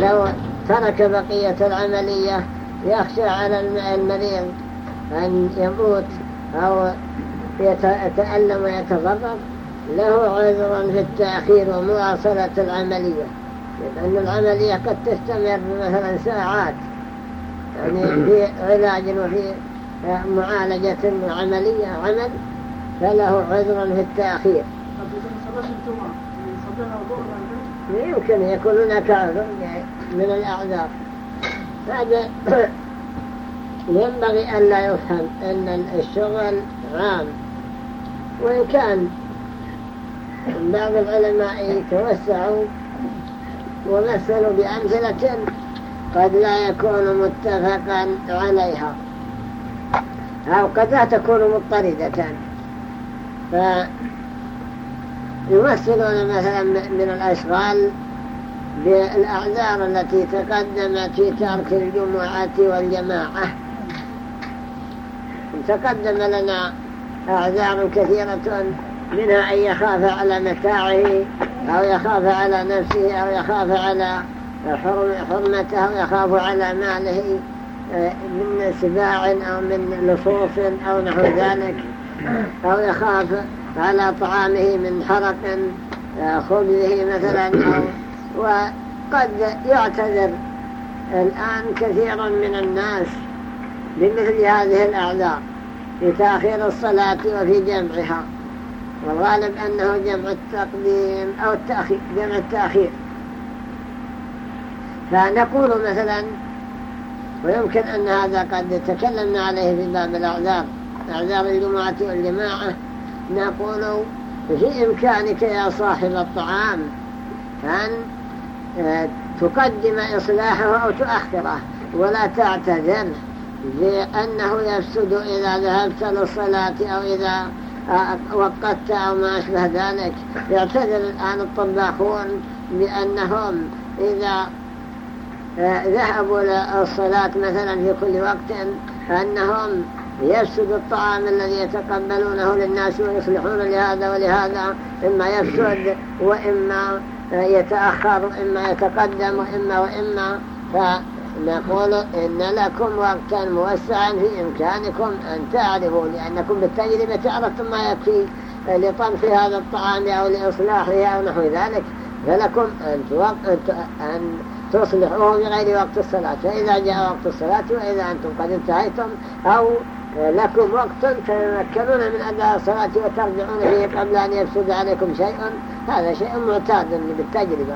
لو ترك بقية العملية يخشى على المريض أن يموت أو يتألم ويتضرر له عذر في التأخير ومواصلة العملية. لأن العملية قد تستمر مثلا ساعات. يعني في علاج وفي معالجة عملية عمل فله عذر في التأخير. يمكن يكون هناك عذر من الأعذار. هذا ينبغي أن لا يفهم أن الشغل عام. وإن كان بعض العلماء توسعوا ومثلوا بأمثلة قد لا يكون متفقا عليها. أو قد لا تكون مضطردة. فيمثلون مثلا من الأشغال بالأعذار التي تقدمت في ترك الجمعة والجماعة. تقدم لنا أعذار كثيرة منها أن يخاف على متاعه أو يخاف على نفسه أو يخاف على حرمته أو يخاف على ماله آه، من سباع أو من لصوص أو نحو ذلك. أو يخاف على طعامه من حرق آه، خبزه مثلا. أو وقد يعتذر الآن كثيرا من الناس بمثل هذه الأعذار في تأخير الصلاة وفي جمعها. والغالب أنه جمع التقديم أو التأخير جمع التأخير. فنقول مثلا ويمكن أن هذا قد تكلمنا عليه في باب الأعذار. أعذار الجمعة والجماعة نقول في إمكانك يا صاحب الطعام أن آه، تقدم إصلاحه أو تؤخره ولا تعتذر لأنه يفسد إذا ذهبت للصلاة أو إذا وقدت أو ما أشبه ذلك. يعتذر الآن الطباخون بأنهم إذا ذهبوا للصلاة مثلا في كل وقت أنهم يفسد الطعام الذي يتقبلونه للناس ويصلحون لهذا ولهذا إما يفسد وإما يتأخر إما يتقدم وإما وإما. فنقول إن لكم وقتا موسعا في إمكانكم أن تعرفوا لأنكم بالتجربة عرفتم ما يكفي لطمس هذا الطعام أو لإصلاحه أو نحو ذلك. فلكم أن, أن تصلحوه بغير وقت الصلاة. فإذا جاء وقت الصلاة وإذا أنتم قد انتهيتم أو لكم وقت تتمكنون من أداء الصلاة وترجعون فيه قبل أن يفسد عليكم شيء هذا شيء معتاد بالتجربة.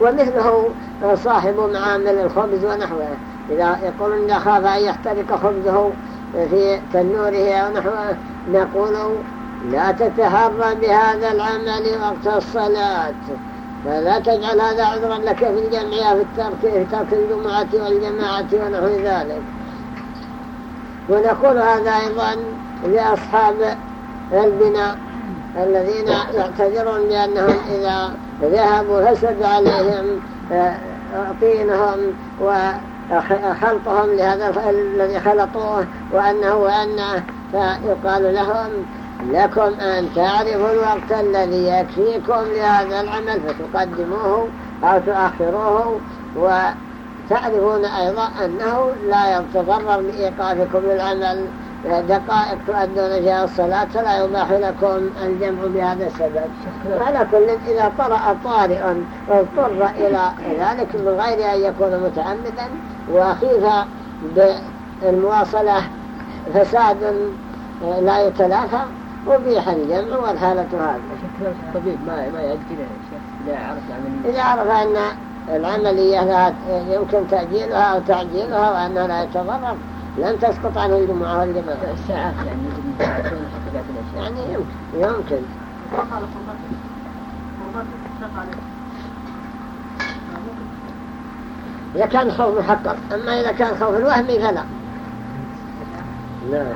ومثله صاحب معامل الخبز ونحوه. إذا يقولون إذا خاف أن يحترق خبزه في تنوره أو نحوه نقول لا تتهرى بهذا العمل وقت الصلاة. فلا تجعل هذا عذرا لك في الجمعية في الترك في ترك الجمعة والجماعة ونحو ذلك. ونقول هذا أيضا لأصحاب البناء الذين يعتذرون بأنهم إذا ذهبوا فسد عليهم آه، طينهم وخلطهم لهذا الذي خلطوه وأنه وأنه فيقال لهم لكم أن تعرفوا الوقت الذي يكفيكم لهذا العمل فتقدموه أو تؤخروه وتعرفون أيضا أنه لا يتضرر بإيقافكم العمل دقائق تؤدون فيها الصلاة فلا يباح لكم الجمع بهذا السبب. على كل إذا طرأ طارئ اضطر إلى ذلك من غير أن يكون متعمدا وخيف بالمواصلة فساد لا يتلافى أبيح الجمع والحالة هذه. الطبيب ما ما يأجله إذا عرف إذا عرف أن العملية لا يمكن تأجيلها أو تعجيلها وأنها لا يتضرر. لن تسقط عنه الجمعة والجماعة الساعات يعني يمكن يمكن. إذا كان خوف محقق. أما إذا كان خوف الوهمي فلا لا. نعم.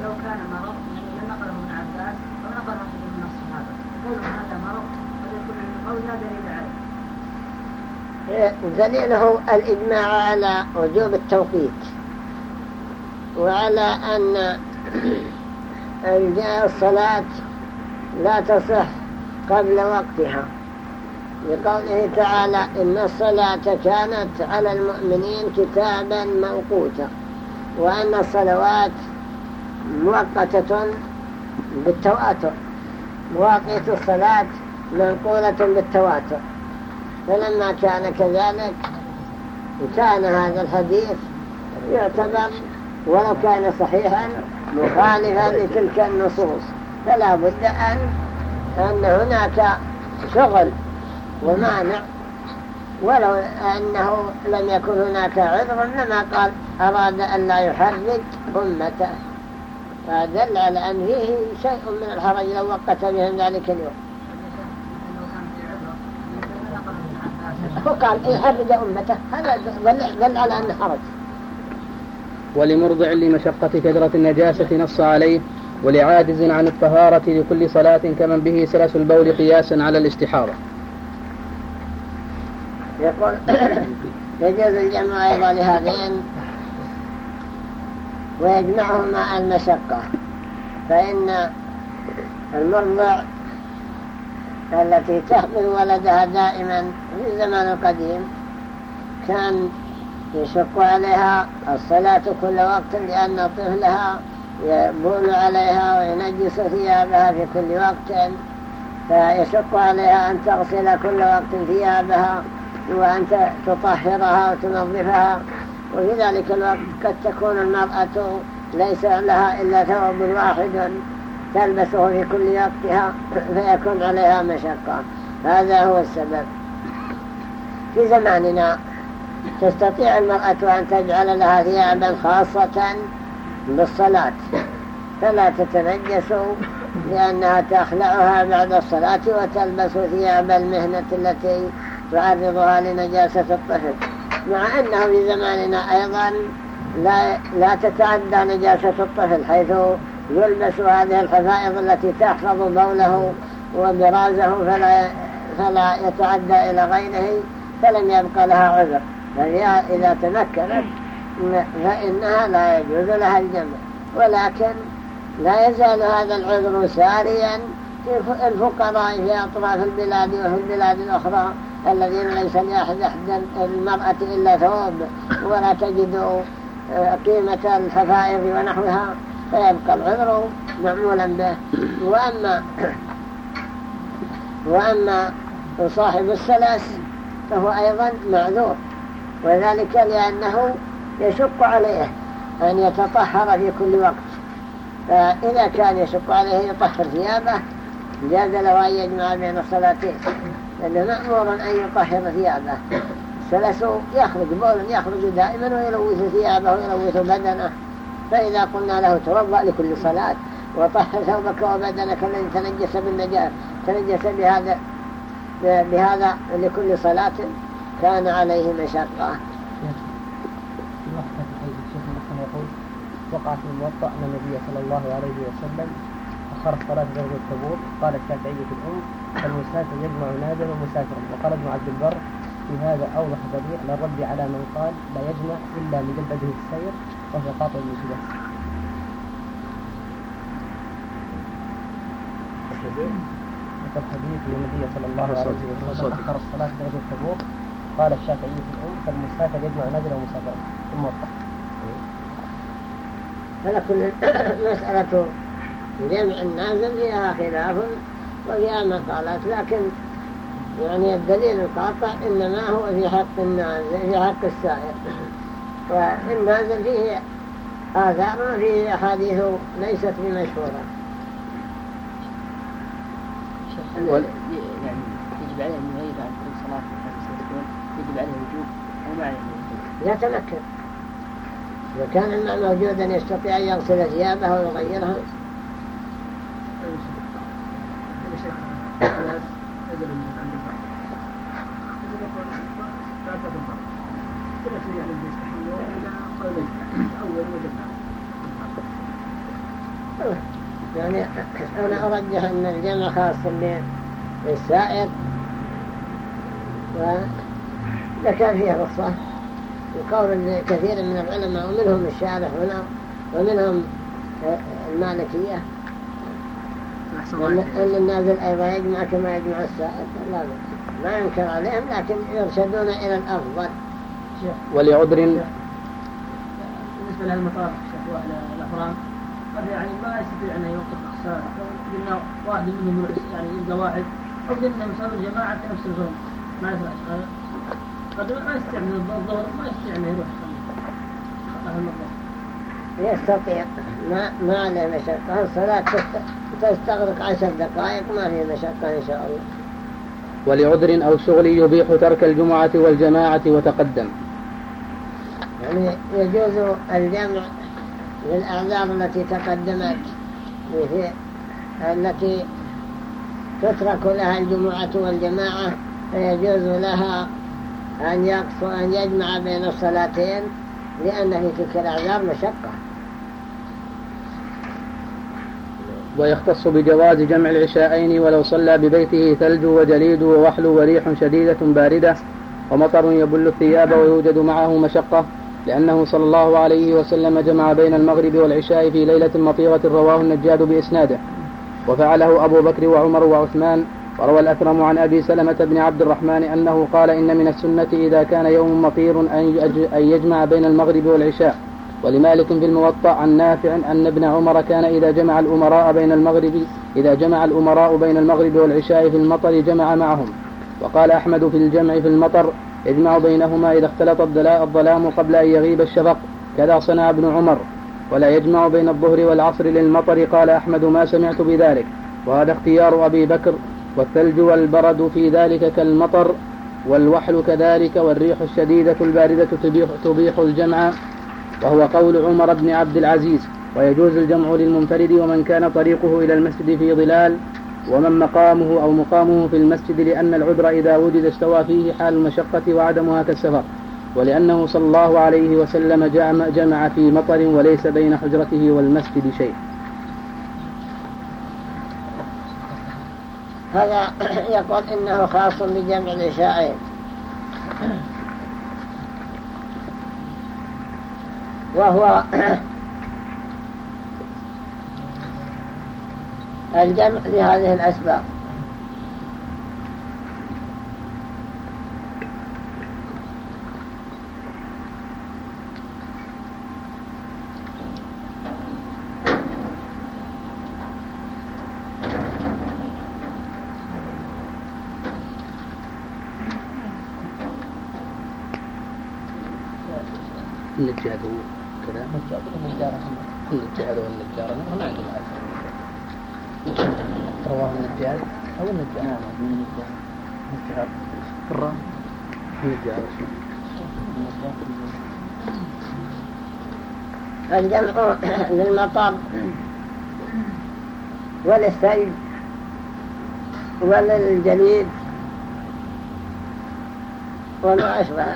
ولو كان مرض ابن عباس من الصحابه قول هذا مرض دليله الإجماع على وجوب التوقيت وعلى أن الصلاة لا تصح قبل وقتها. لقوله تعالى إن الصلاة كانت على المؤمنين كتابا موقوتا وأن الصلوات مؤقتة بالتواتر. مواقيت الصلاة منقولة بالتواتر. فلما كان كذلك كان هذا الحديث يعتبر ولو كان صحيحا مخالفا لتلك النصوص. فلا بد أن, أن هناك شغل ومانع ولو أنه لم يكن هناك عذر لما قال أراد أن لا يحرج أمته. فدل على أن فيه شيء من الحرج لو وقت بهم ذلك اليوم. وقال يحرج أمته هذا دل على أنه حرج ولمرضع لمشقة كثرة النجاسة نص عليه ولعاجز عن الطهارة لكل صلاة كمن به سلس البول قياسا على الاستحارة. يقول يجوز الجمع أيضا لهذين ويجمعهما المشقة. فإن المرضع التي تحمل ولدها دائما في الزمان القديم كان يشق عليها الصلاة كل وقت لأن طفلها يبول عليها وينجس ثيابها في كل وقت. فيشق عليها أن تغسل كل وقت ثيابها وأن تطهرها وتنظفها. وفي ذلك الوقت قد تكون المرأة ليس لها إلا ثوب واحد تلبسه في كل وقتها فيكون عليها مشقة. هذا هو السبب. في زماننا تستطيع المرأة أن تجعل لها ثيابا خاصة بالصلاة. فلا تتنجس لأنها تخلعها بعد الصلاة وتلبس ثياب المهنة التي تعرضها لنجاسة الطفل. مع أنه في زماننا أيضا لا, لا تتعدى نجاسة الطفل حيث يلبس هذه الحفائظ التي تحفظ بوله وبرازه فلا, فلا يتعدى إلى غيره فلم يبقى لها عذر. فهي إذا تمكنت فإنها لا يجوز لها الجمع. ولكن لا يزال هذا العذر ساريا في الفقراء في أطراف البلاد وفي البلاد الأخرى الذين ليس لأحد أحد المرأة إلا ثوب. ولا تجد قيمة الحفائظ ونحوها. فيبقى العذر معمولا به. وأما وأما صاحب السلس فهو أيضا معذور. وذلك لأنه يشق عليه أن يتطهر في كل وقت. فإذا كان يشق عليه يطهر ثيابه جاز له أن يجمع بين الصلاتين. لأنه مأمور أن يطهر ثيابه. السلس يخرج بول يخرج دائما ويلوث ثيابه ويلوث بدنه. فإذا قلنا له توضأ لكل صلاة وطهر ثوبك وبدنك الذي تنجس بالنجاة تنجس بهذا بهذا لكل صلاة كان عليه مشقة. وقع في الموطأ أن النبي صلى الله عليه وسلم أخر الصلاة غزوة تبوك قال الشافعية الأم المسافر يجمع نادر ومسافرا. وقال ابن عبد البر في هذا أوضح دليل للرد على من قال لا يجمع إلا من جلبته السير وهو قاطع المسجد ذكر حديث النبي صلى الله عليه وسلم. أخر الصلاة غزوة تبوك قال الشافعية الأم فالمسافر يجمع نادر ومسافرا في الموطأ فلكل مسألة جمع النازل فيها خلاف وفيها مقالات لكن يعني الدليل القاطع إنما هو في حق النازل في حق السائر والنازل فيه آثار فيه أحاديث ليست بمشهورة. يعني يجب عليه أن يغير عن كل صلاة يجب عليه وجوب أو ما عليه لا تمكن. إذا كان الماء موجودا يستطيع أن يغسل ثيابه ويغيرها أنا أرجح أن الجمع خاص بالسائر وذكر فيه رصة وقول كثير من العلماء ومنهم الشارح هنا ومنهم المالكية. أن النازل أيضا يجمع كما يجمع السائر. لا ما ينكر عليهم لكن يرشدون إلى الأفضل. ولعذر. بالنسبة للمطار الأفران قد يعني ما يستطيع أن يوقف قلنا واحد منهم يعني يبقى واحد أو قلنا مسافر جماعة في نفس الزون ما يفرق قد ما يستعمل الظهر ما يستطيع أن يروح يستطيع ما ما عليه مشقة الصلاة تستغرق عشر دقائق ما هي مشقة إن شاء الله ولعذر أو شغل يبيح ترك الجمعة والجماعة وتقدم. يعني يجوز الجمع للأعذار التي تقدمت. التي تترك لها الجمعة والجماعة فيجوز لها أن يقصر أن يجمع بين الصلاتين لأن في تلك الأعذار مشقة. ويختص بجواز جمع العشاءين ولو صلى ببيته ثلج وجليد ووحل وريح شديدة باردة ومطر يبل الثياب ويوجد معه مشقة. لأنه صلى الله عليه وسلم جمع بين المغرب والعشاء في ليلة مطيرة رواه النجاد بإسناده. وفعله أبو بكر وعمر وعثمان. وروى الأكرم عن أبي سلمة بن عبد الرحمن أنه قال إن من السنة إذا كان يوم مطير أن يجمع بين المغرب والعشاء. ولمالك في الموطأ عن نافع أن ابن عمر كان إذا جمع الأمراء بين المغرب إذا جمع الأمراء بين المغرب والعشاء في المطر جمع معهم. وقال أحمد في الجمع في المطر يجمع بينهما إذا اختلط الظلام قبل أن يغيب الشفق كذا صنع ابن عمر. ولا يجمع بين الظهر والعصر للمطر قال أحمد ما سمعت بذلك. وهذا اختيار أبي بكر. والثلج والبرد في ذلك كالمطر والوحل كذلك والريح الشديدة الباردة تبيح, تبيح الجمع. وهو قول عمر بن عبد العزيز. ويجوز الجمع للمنفرد ومن كان طريقه إلى المسجد في ظلال. ومن مقامه أو مقامه في المسجد لأن العذر إذا وجد استوى فيه حال المشقة وعدمها كالسفر ولأنه صلى الله عليه وسلم جمع, جمع في مطر وليس بين حجرته والمسجد شيء. هذا يقول إنه خاص بجمع العشاءين وهو الجمع لهذه الأسباب. النجاد هو كذا النجاد والنجار ما عندهم رواه النجاد أو النجار النجار الرام النجار الجمع للمطر وللثلج وللجليد وما أشبه.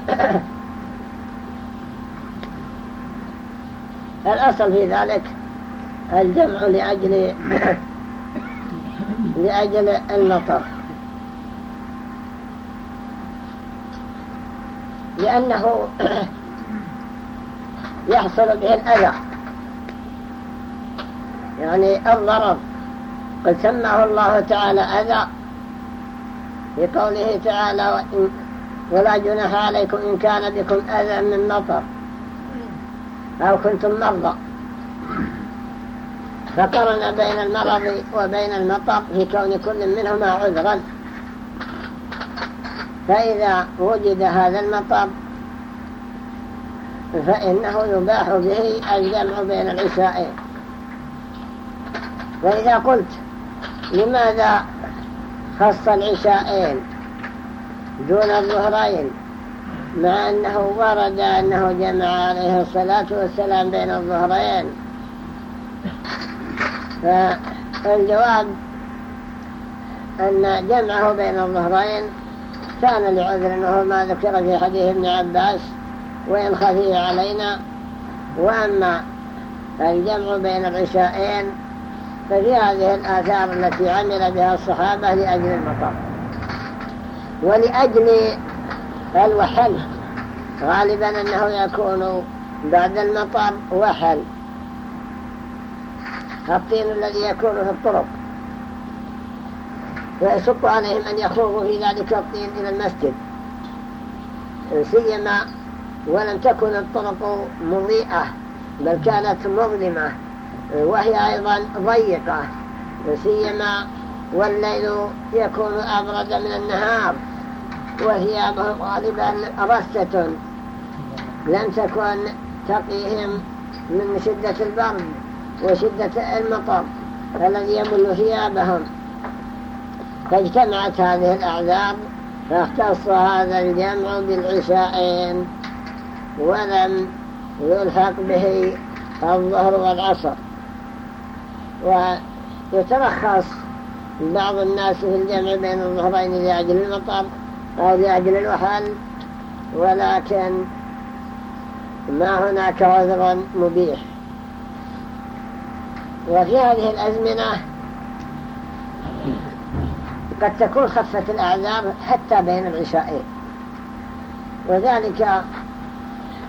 الأصل في ذلك الجمع لأجل لأجل المطر. لأنه يحصل به الأذى. يعني الضرر. قد سماه الله تعالى أذى في قوله تعالى ولا جناح عليكم إن كان بكم أذى من مطر أو كنتم مرضى. فقرن بين المرض وبين المطر في كون كل منهما عذرا. فإذا وجد هذا المطر فإنه يباح به الجمع بين العشاءين وإذا قلت لماذا خص العشاءين دون الظهرين؟ مع أنه ورد أنه جمع عليه الصلاة والسلام بين الظهرين. فالجواب أن جمعه بين الظهرين كان لعذر وهو ما ذكر في حديث ابن عباس وإن خفي علينا. وأما الجمع بين العشاءين ففي هذه الآثار التي عمل بها الصحابة لأجل المطر ولأجل الوحل غالبا أنه يكون بعد المطر وحل. الطين الذي يكون في الطرق. ويشق عليهم أن يخوضوا في ذلك الطين إلى المسجد. سيما ولم تكن الطرق مضيئة بل كانت مظلمة وهي أيضا ضيقة. سيما والليل يكون أبرد من النهار وثيابهم غالبا رسة لم تكن تقيهم من شدة البرد وشدة المطر الذي يمل ثيابهم. فاجتمعت هذه الأعذار فاختص هذا الجمع بالعشاءين ولم يلحق به الظهر والعصر. ويترخص بعض الناس في الجمع بين الظهرين لأجل المطر أو لأجل الوحل ولكن ما هناك عذر مبيح. وفي هذه الأزمنة قد تكون خفة الأعذار حتى بين العشاءين. وذلك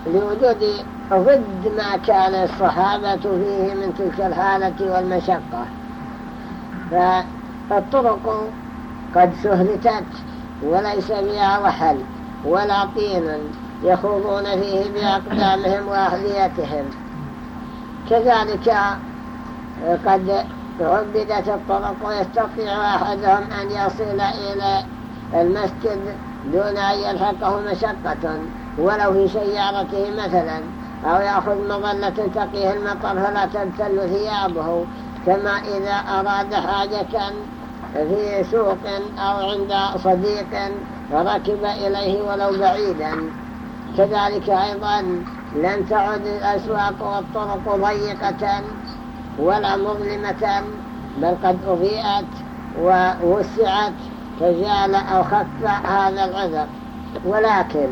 لوجود ضد ما كان الصحابة فيه من تلك الحالة والمشقة. فالطرق قد سهلتت وليس فيها وحل ولا طين يخوضون فيه بأقدامهم وأهليتهم كذلك قد عبدت الطرق ويستطيع أحدهم أن يصل إلى المسجد دون أن يلحقه مشقة ولو في سيارته مثلا أو يأخذ مظلة تقيه المطر فلا تبتل ثيابه. كما إذا أراد حاجة في سوق أو عند صديق فركب إليه ولو بعيدا. كذلك أيضا لم تعد الأسواق والطرق ضيقة. ولا مظلمة بل قد أضيئت ووسعت فجال أو خف هذا العذر ولكن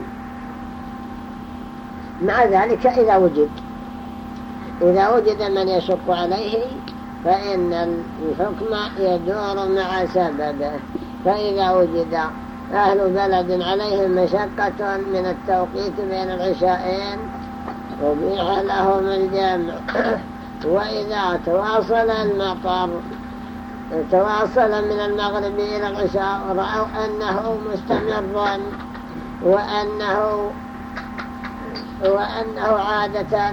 مع ذلك إذا وجد إذا وجد من يشق عليه فإن الحكم يدور مع سببه. فإذا وجد أهل بلد عليهم مشقة من التوقيت بين العشاءين أبيح لهم الجمع. وإذا تواصل المطر تواصل من المغرب إلى العشاء ورأوا أنه مستمر وأنه وأنه عادة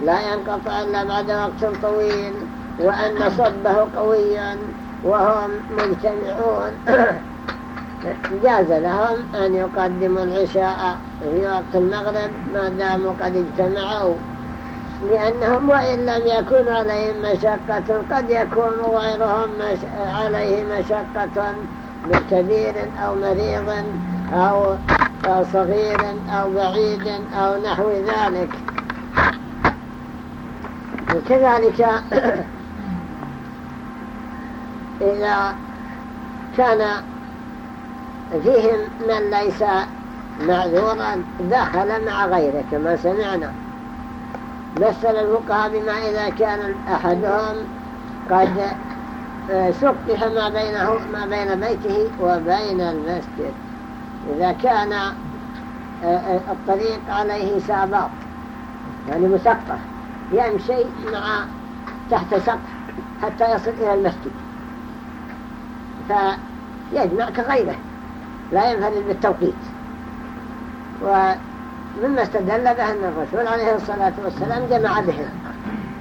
لا ينقطع إلا بعد وقت طويل وأن صبه قويا وهم مجتمعون. جاز لهم أن يقدموا العشاء في وقت المغرب ما داموا قد اجتمعوا. لأنهم وإن لم يكن عليهم مشقة قد يكون غيرهم مش عليه مشقة بكبير أو مريض أو صغير أو بعيد أو نحو ذلك. وكذلك إذا كان فيهم من ليس معذورا دخل مع غيره كما سمعنا. مثل الفقهاء بما إذا كان أحدهم قد سقح ما بينه ما بين بيته وبين المسجد. إذا كان الطريق عليه ساباط يعني مسقف يمشي مع تحت سقف حتى يصل إلى المسجد. فيجمع كغيره لا ينفرد بالتوقيت. ومما استدل به أن الرسول عليه الصلاة والسلام جمع بهم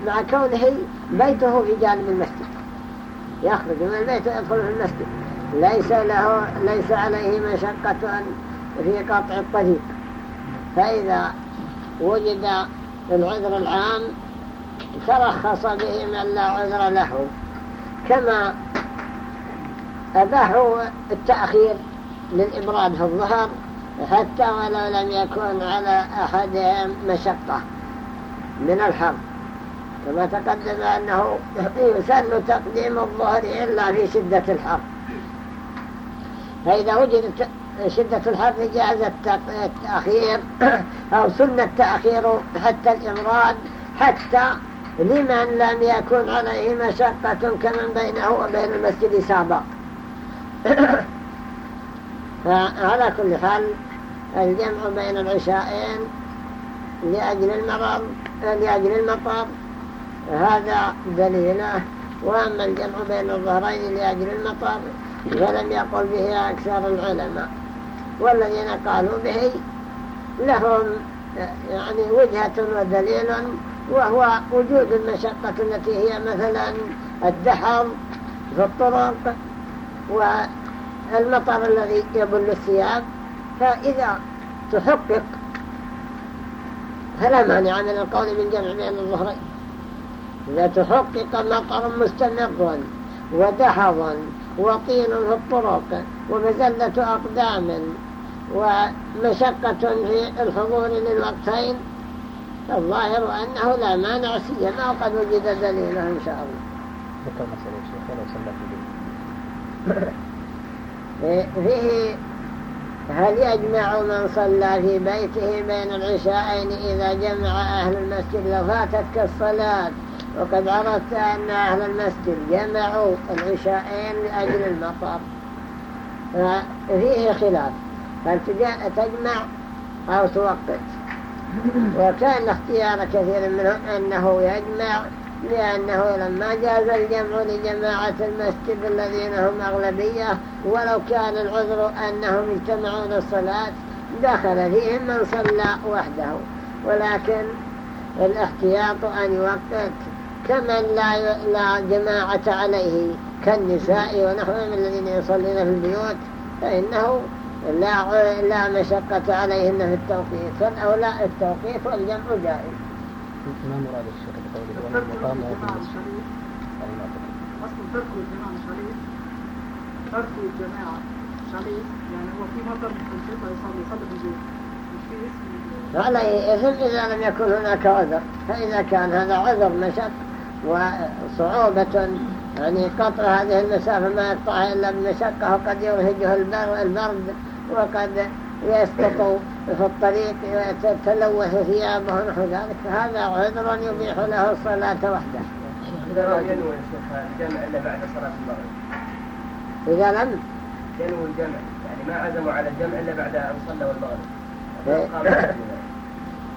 مع كونه بيته في جانب المسجد. يخرج من البيت ويدخل في المسجد. ليس له ليس عليه مشقة في قطع الطريق. فإذا وجد العذر العام ترخص به من لا عذر له. كما أباحوا التأخير للإبراد في الظهر حتى ولو لم يكن على أحدهم مشقة من الحر كما تقدم أنه يسن تقديم الظهر إلا في شدة الحر فإذا وجدت شدة الحر جاز التأخير أو سنة التأخير حتى الإمراد حتى لمن لم يكن عليه مشقة كمن بينه وبين المسجد سابق. فعلى كل حال الجمع بين العشاءين لأجل المرض لأجل المطر. هذا دليله. وأما الجمع بين الظهرين لأجل المطر فلم يقل به أكثر العلماء. والذين قالوا به لهم يعني وجهة ودليل وهو وجود المشقة التي هي مثلا الدحر في الطرق والمطر الذي يبل الثياب. فإذا تحقق فلا مانع من القول بالجمع بين الظهرين. إذا تحقق مطر مستمر ودحض وطين في الطرق ومزلة أقدام ومشقة في الحضور للوقتين فالظاهر أنه لا مانع سيما وقد وجد دليله إن شاء الله. ذكر مسألة الشيخ ولو صلى في فيه هل يجمع من صلى في بيته بين العشاءين إذا جمع أهل المسجد لو فاتتك الصلاة؟ وقد عرفت أن أهل المسجد جمعوا العشاءين لأجل المطر ففيه خلاف. هل تجمع أو توقت وكان اختيار كثير منهم أنه يجمع لأنه لما جاز الجمع لجماعة المسجد الذين هم أغلبية ولو كان العذر أنهم اجتمعوا للصلاة دخل فيهم من صلى وحده. ولكن الاحتياط أن يوقت كمن لا, لا جماعة عليه كالنساء ونحوهم الذين يصلون في البيوت فإنه لا, لا مشقة عليهن في التوقيت فالأولى التوقيت والجمع جائز. ما مراد الشيخ بقوله والمقام أصل ترك الجماعة شريف ترك الجماعة شريف يعني هو في مطر في يصلي يصلي في البيت مش في اسم عليه إثم إذا لم يكن هناك عذر فإذا كان هذا عذر مشق وصعوبة يعني قطع هذه المسافة ما يقطعها إلا بمشقة وقد يرهجه البرد وقد يسقط في الطريق ويتلوث ثيابه ونحو ذلك فهذا عذر يبيح له الصلاة وحده. إذا لم؟ ينوي الجمع إلا بعد صلاة المغرب إذا لم ينوي الجمع يعني ما عزموا على الجمع إلا بعد أن صلوا المغرب.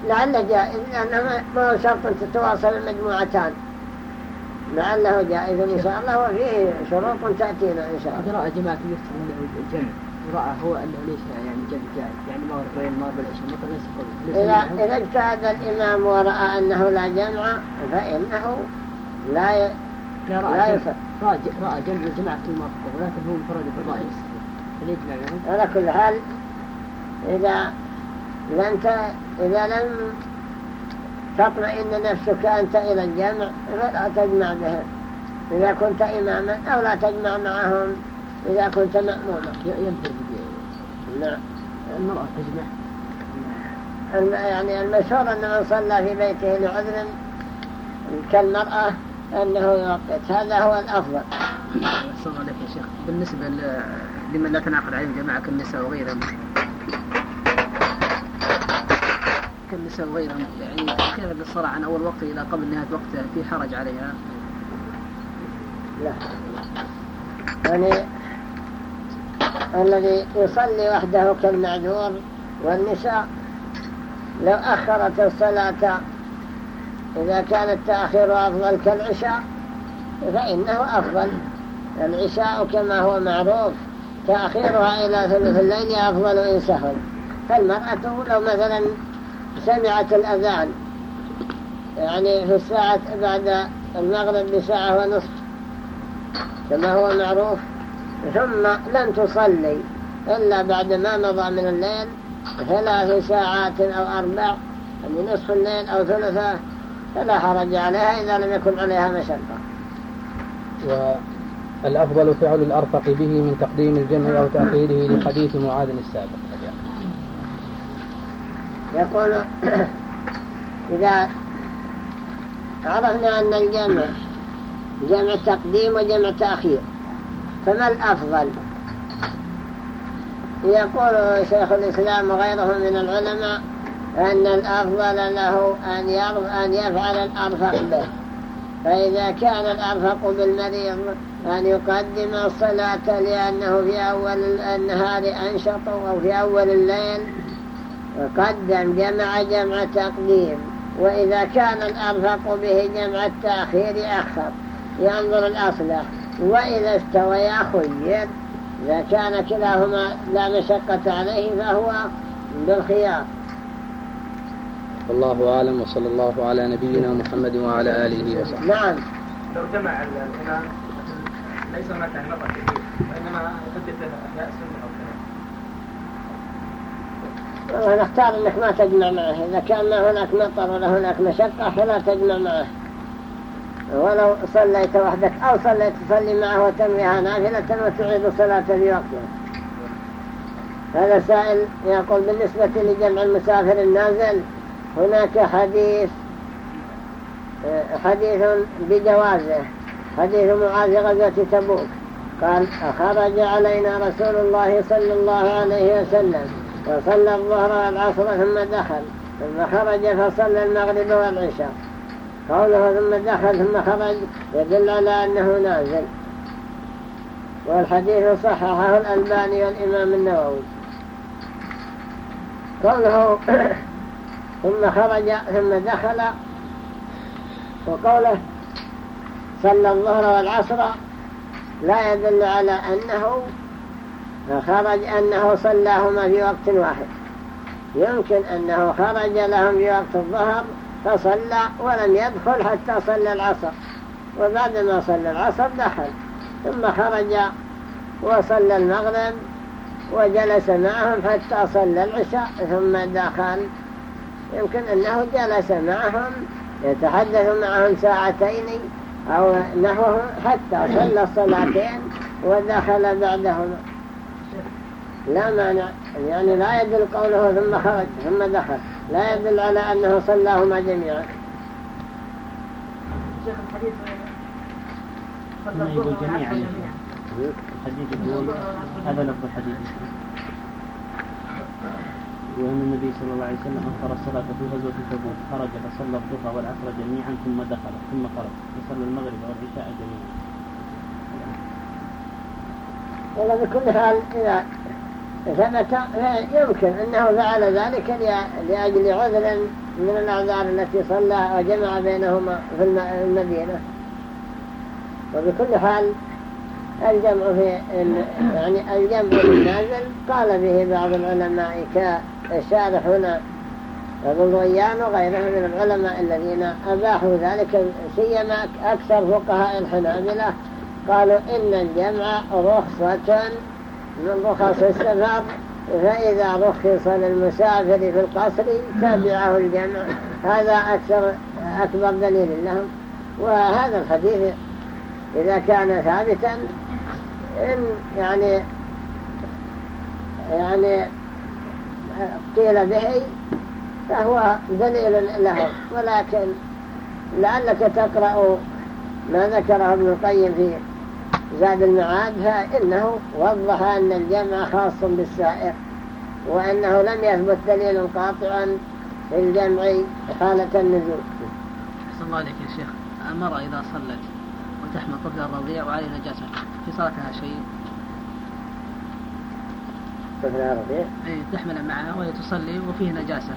لعله جائز لأنه ما هو شرط تتواصل المجموعتان لعله جائز إن شاء الله وفيه شروط تأتينا إن شاء الله. رأى جماعة يفتح له الجمع. ورأى هو أنه ليس يعني جمع جائز يعني المغرب بين المغرب والعشاء مطلق ليس إذا, إذا اجتهد الإمام ورأى أنه لا جمع فإنه لا ي... لا رأى جمع. يفعل. رأى ج- رأى جمع جماعة المغرب ولكن هو انفرد فليجمع بينهم على كل حال إذا لم ت... إذا لم تطمئن نفسك أنت إلى الجمع فلا تجمع بهم إذا كنت إماما أو لا تجمع معهم. إذا كنت مأموما ي- ينفرد نعم المرأة تجمع. يعني المشهور أن من صلى في بيته لعذر كالمرأة أنه يوقت. هذا هو الأفضل. صلى الله عليك يا شيخ. بالنسبة لمن لا تنعقد عليهم جماعة كالنساء وغيرهم. كالنساء وغيرهم. يعني تأخير بالصلاة عن أول وقت إلى قبل نهاية وقته في حرج عليها؟ لا. يعني الذي يصلي وحده كالمعذور والنساء. لو أخرت الصلاة إذا كان التأخير أفضل كالعشاء فإنه أفضل. العشاء كما هو معروف تأخيرها إلى ثلث الليل أفضل إن سهل. فالمرأة لو مثلا سمعت الأذان يعني في الساعة بعد المغرب بساعة ونصف كما هو معروف ثم لم تصلي إلا بعد ما مضى من الليل ثلاث ساعات أو أربع يعني نصف الليل أو ثلثة فلا حرج عليها إذا لم يكن عليها مشقة. والأفضل فعل الأرفق به من تقديم الجمع أو تأخيره لحديث معاذ السابق. يقول إذا عرفنا أن الجمع جمع تقديم وجمع تأخير فما الأفضل؟ يقول شيخ الإسلام وغيره من العلماء أن الأفضل له أن, أن يفعل الأرفق به. فإذا كان الأرفق بالمريض أن يقدم الصلاة لأنه في أول النهار أنشط أو في أول الليل قدم جمع جمع تقديم. وإذا كان الأرفق به جمع التأخير أخر ينظر الأصلح وإذا استويا خير إذا كان كلاهما لا مشقة عليه فهو بالخيار والله أعلم وصلى الله على نبينا محمد وعلى آله وصحبه. نعم. لو جمع الإمام ليس هناك نظر كثير وإنما يحدث أحياء سنة أو كذا والله نختار أنك ما تجمع معه. إذا كان ما هناك مطر ولا هناك مشقة فلا تجمع معه. ولو صليت وحدك أو صليت تصلي معه وتنويها نافلة وتعيد الصلاة في وقتها هذا سائل يقول بالنسبة لجمع المسافر النازل هناك حديث حديث بجوازه حديث معاذ غزوة تبوك. قال خرج علينا رسول الله صلى الله عليه وسلم وصلى الظهر والعصر ثم دخل ثم خرج فصلى المغرب والعشاء. قوله ثم دخل ثم خرج يدل على أنه نازل. والحديث صححه الألباني والإمام النووي. قوله ثم خرج ثم دخل وقوله صلى الظهر والعصر لا يدل على أنه خرج أنه صلاهما في وقت واحد. يمكن أنه خرج لهم في وقت الظهر فصلى ولم يدخل حتى صلى العصر. وبعدما صلى العصر دخل. ثم خرج وصلى المغرب وجلس معهم حتى صلى العشاء ثم دخل. يمكن أنه جلس معهم يتحدث معهم ساعتين أو نحوه حتى صلى الصلاتين ودخل بعدهما لا مانع. يعني لا يدل قوله ثم خرج ثم دخل. لا يدل على أنه صلاهما جميعا. شيخ الحديث يقول جميعا الحديث يقول. هذا لفظ الحديث. وأن النبي صلى الله عليه وسلم أخر الصلاة في غزوة تبوك خرج فصلى الظهر والعصر جميعا ثم دخل ثم خرج فصلى المغرب والعشاء جميعا. والله بكل حال إذا ثبت يمكن أنه فعل ذلك لأجل عذر من الأعذار التي صلى وجمع بينهما في المدينة. وبكل حال الجمع في يعني الجمع النازل قال به بعض العلماء كالشارح هنا الرضويان وغيرهم من العلماء الذين أباحوا ذلك سيما أكثر فقهاء الحنابلة قالوا إن الجمع رخصة من رخص السفر فإذا رخص للمسافر في القصر تابعه الجمع. هذا أكثر أكبر دليل لهم. وهذا الحديث إذا كان ثابتا إن يعني يعني قيل به فهو دليل له. ولكن لعلك تقرأ ما ذكره ابن القيم في زاد المعاد فإنه وضح أن الجمع خاص بالسائر وأنه لم يثبت دليل قاطع في الجمع حالة النزول. أحسن الله عليك يا شيخ. المرأة إذا صلت وتحمل طفل الرضيع وعليه نجاسة في صلاتها شيء؟ طفل الرضيع؟ أي تحمل معها وهي تصلي وفيه نجاسة.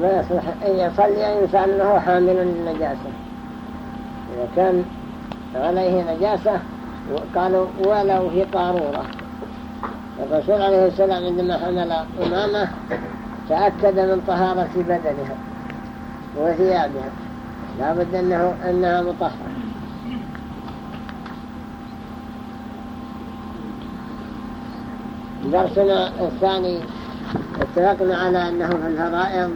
لا يصلح أن يصلي إنسان له حامل للنجاسة. إذا كان عليه نجاسة قالوا ولو في قارورة. الرسول عليه السلام عندما حمل أمامه تأكد من طهارة بدنها وثيابها. لا بد أنه أنها مطهرة. درسنا الثاني اتفقنا على أنه في الفرائض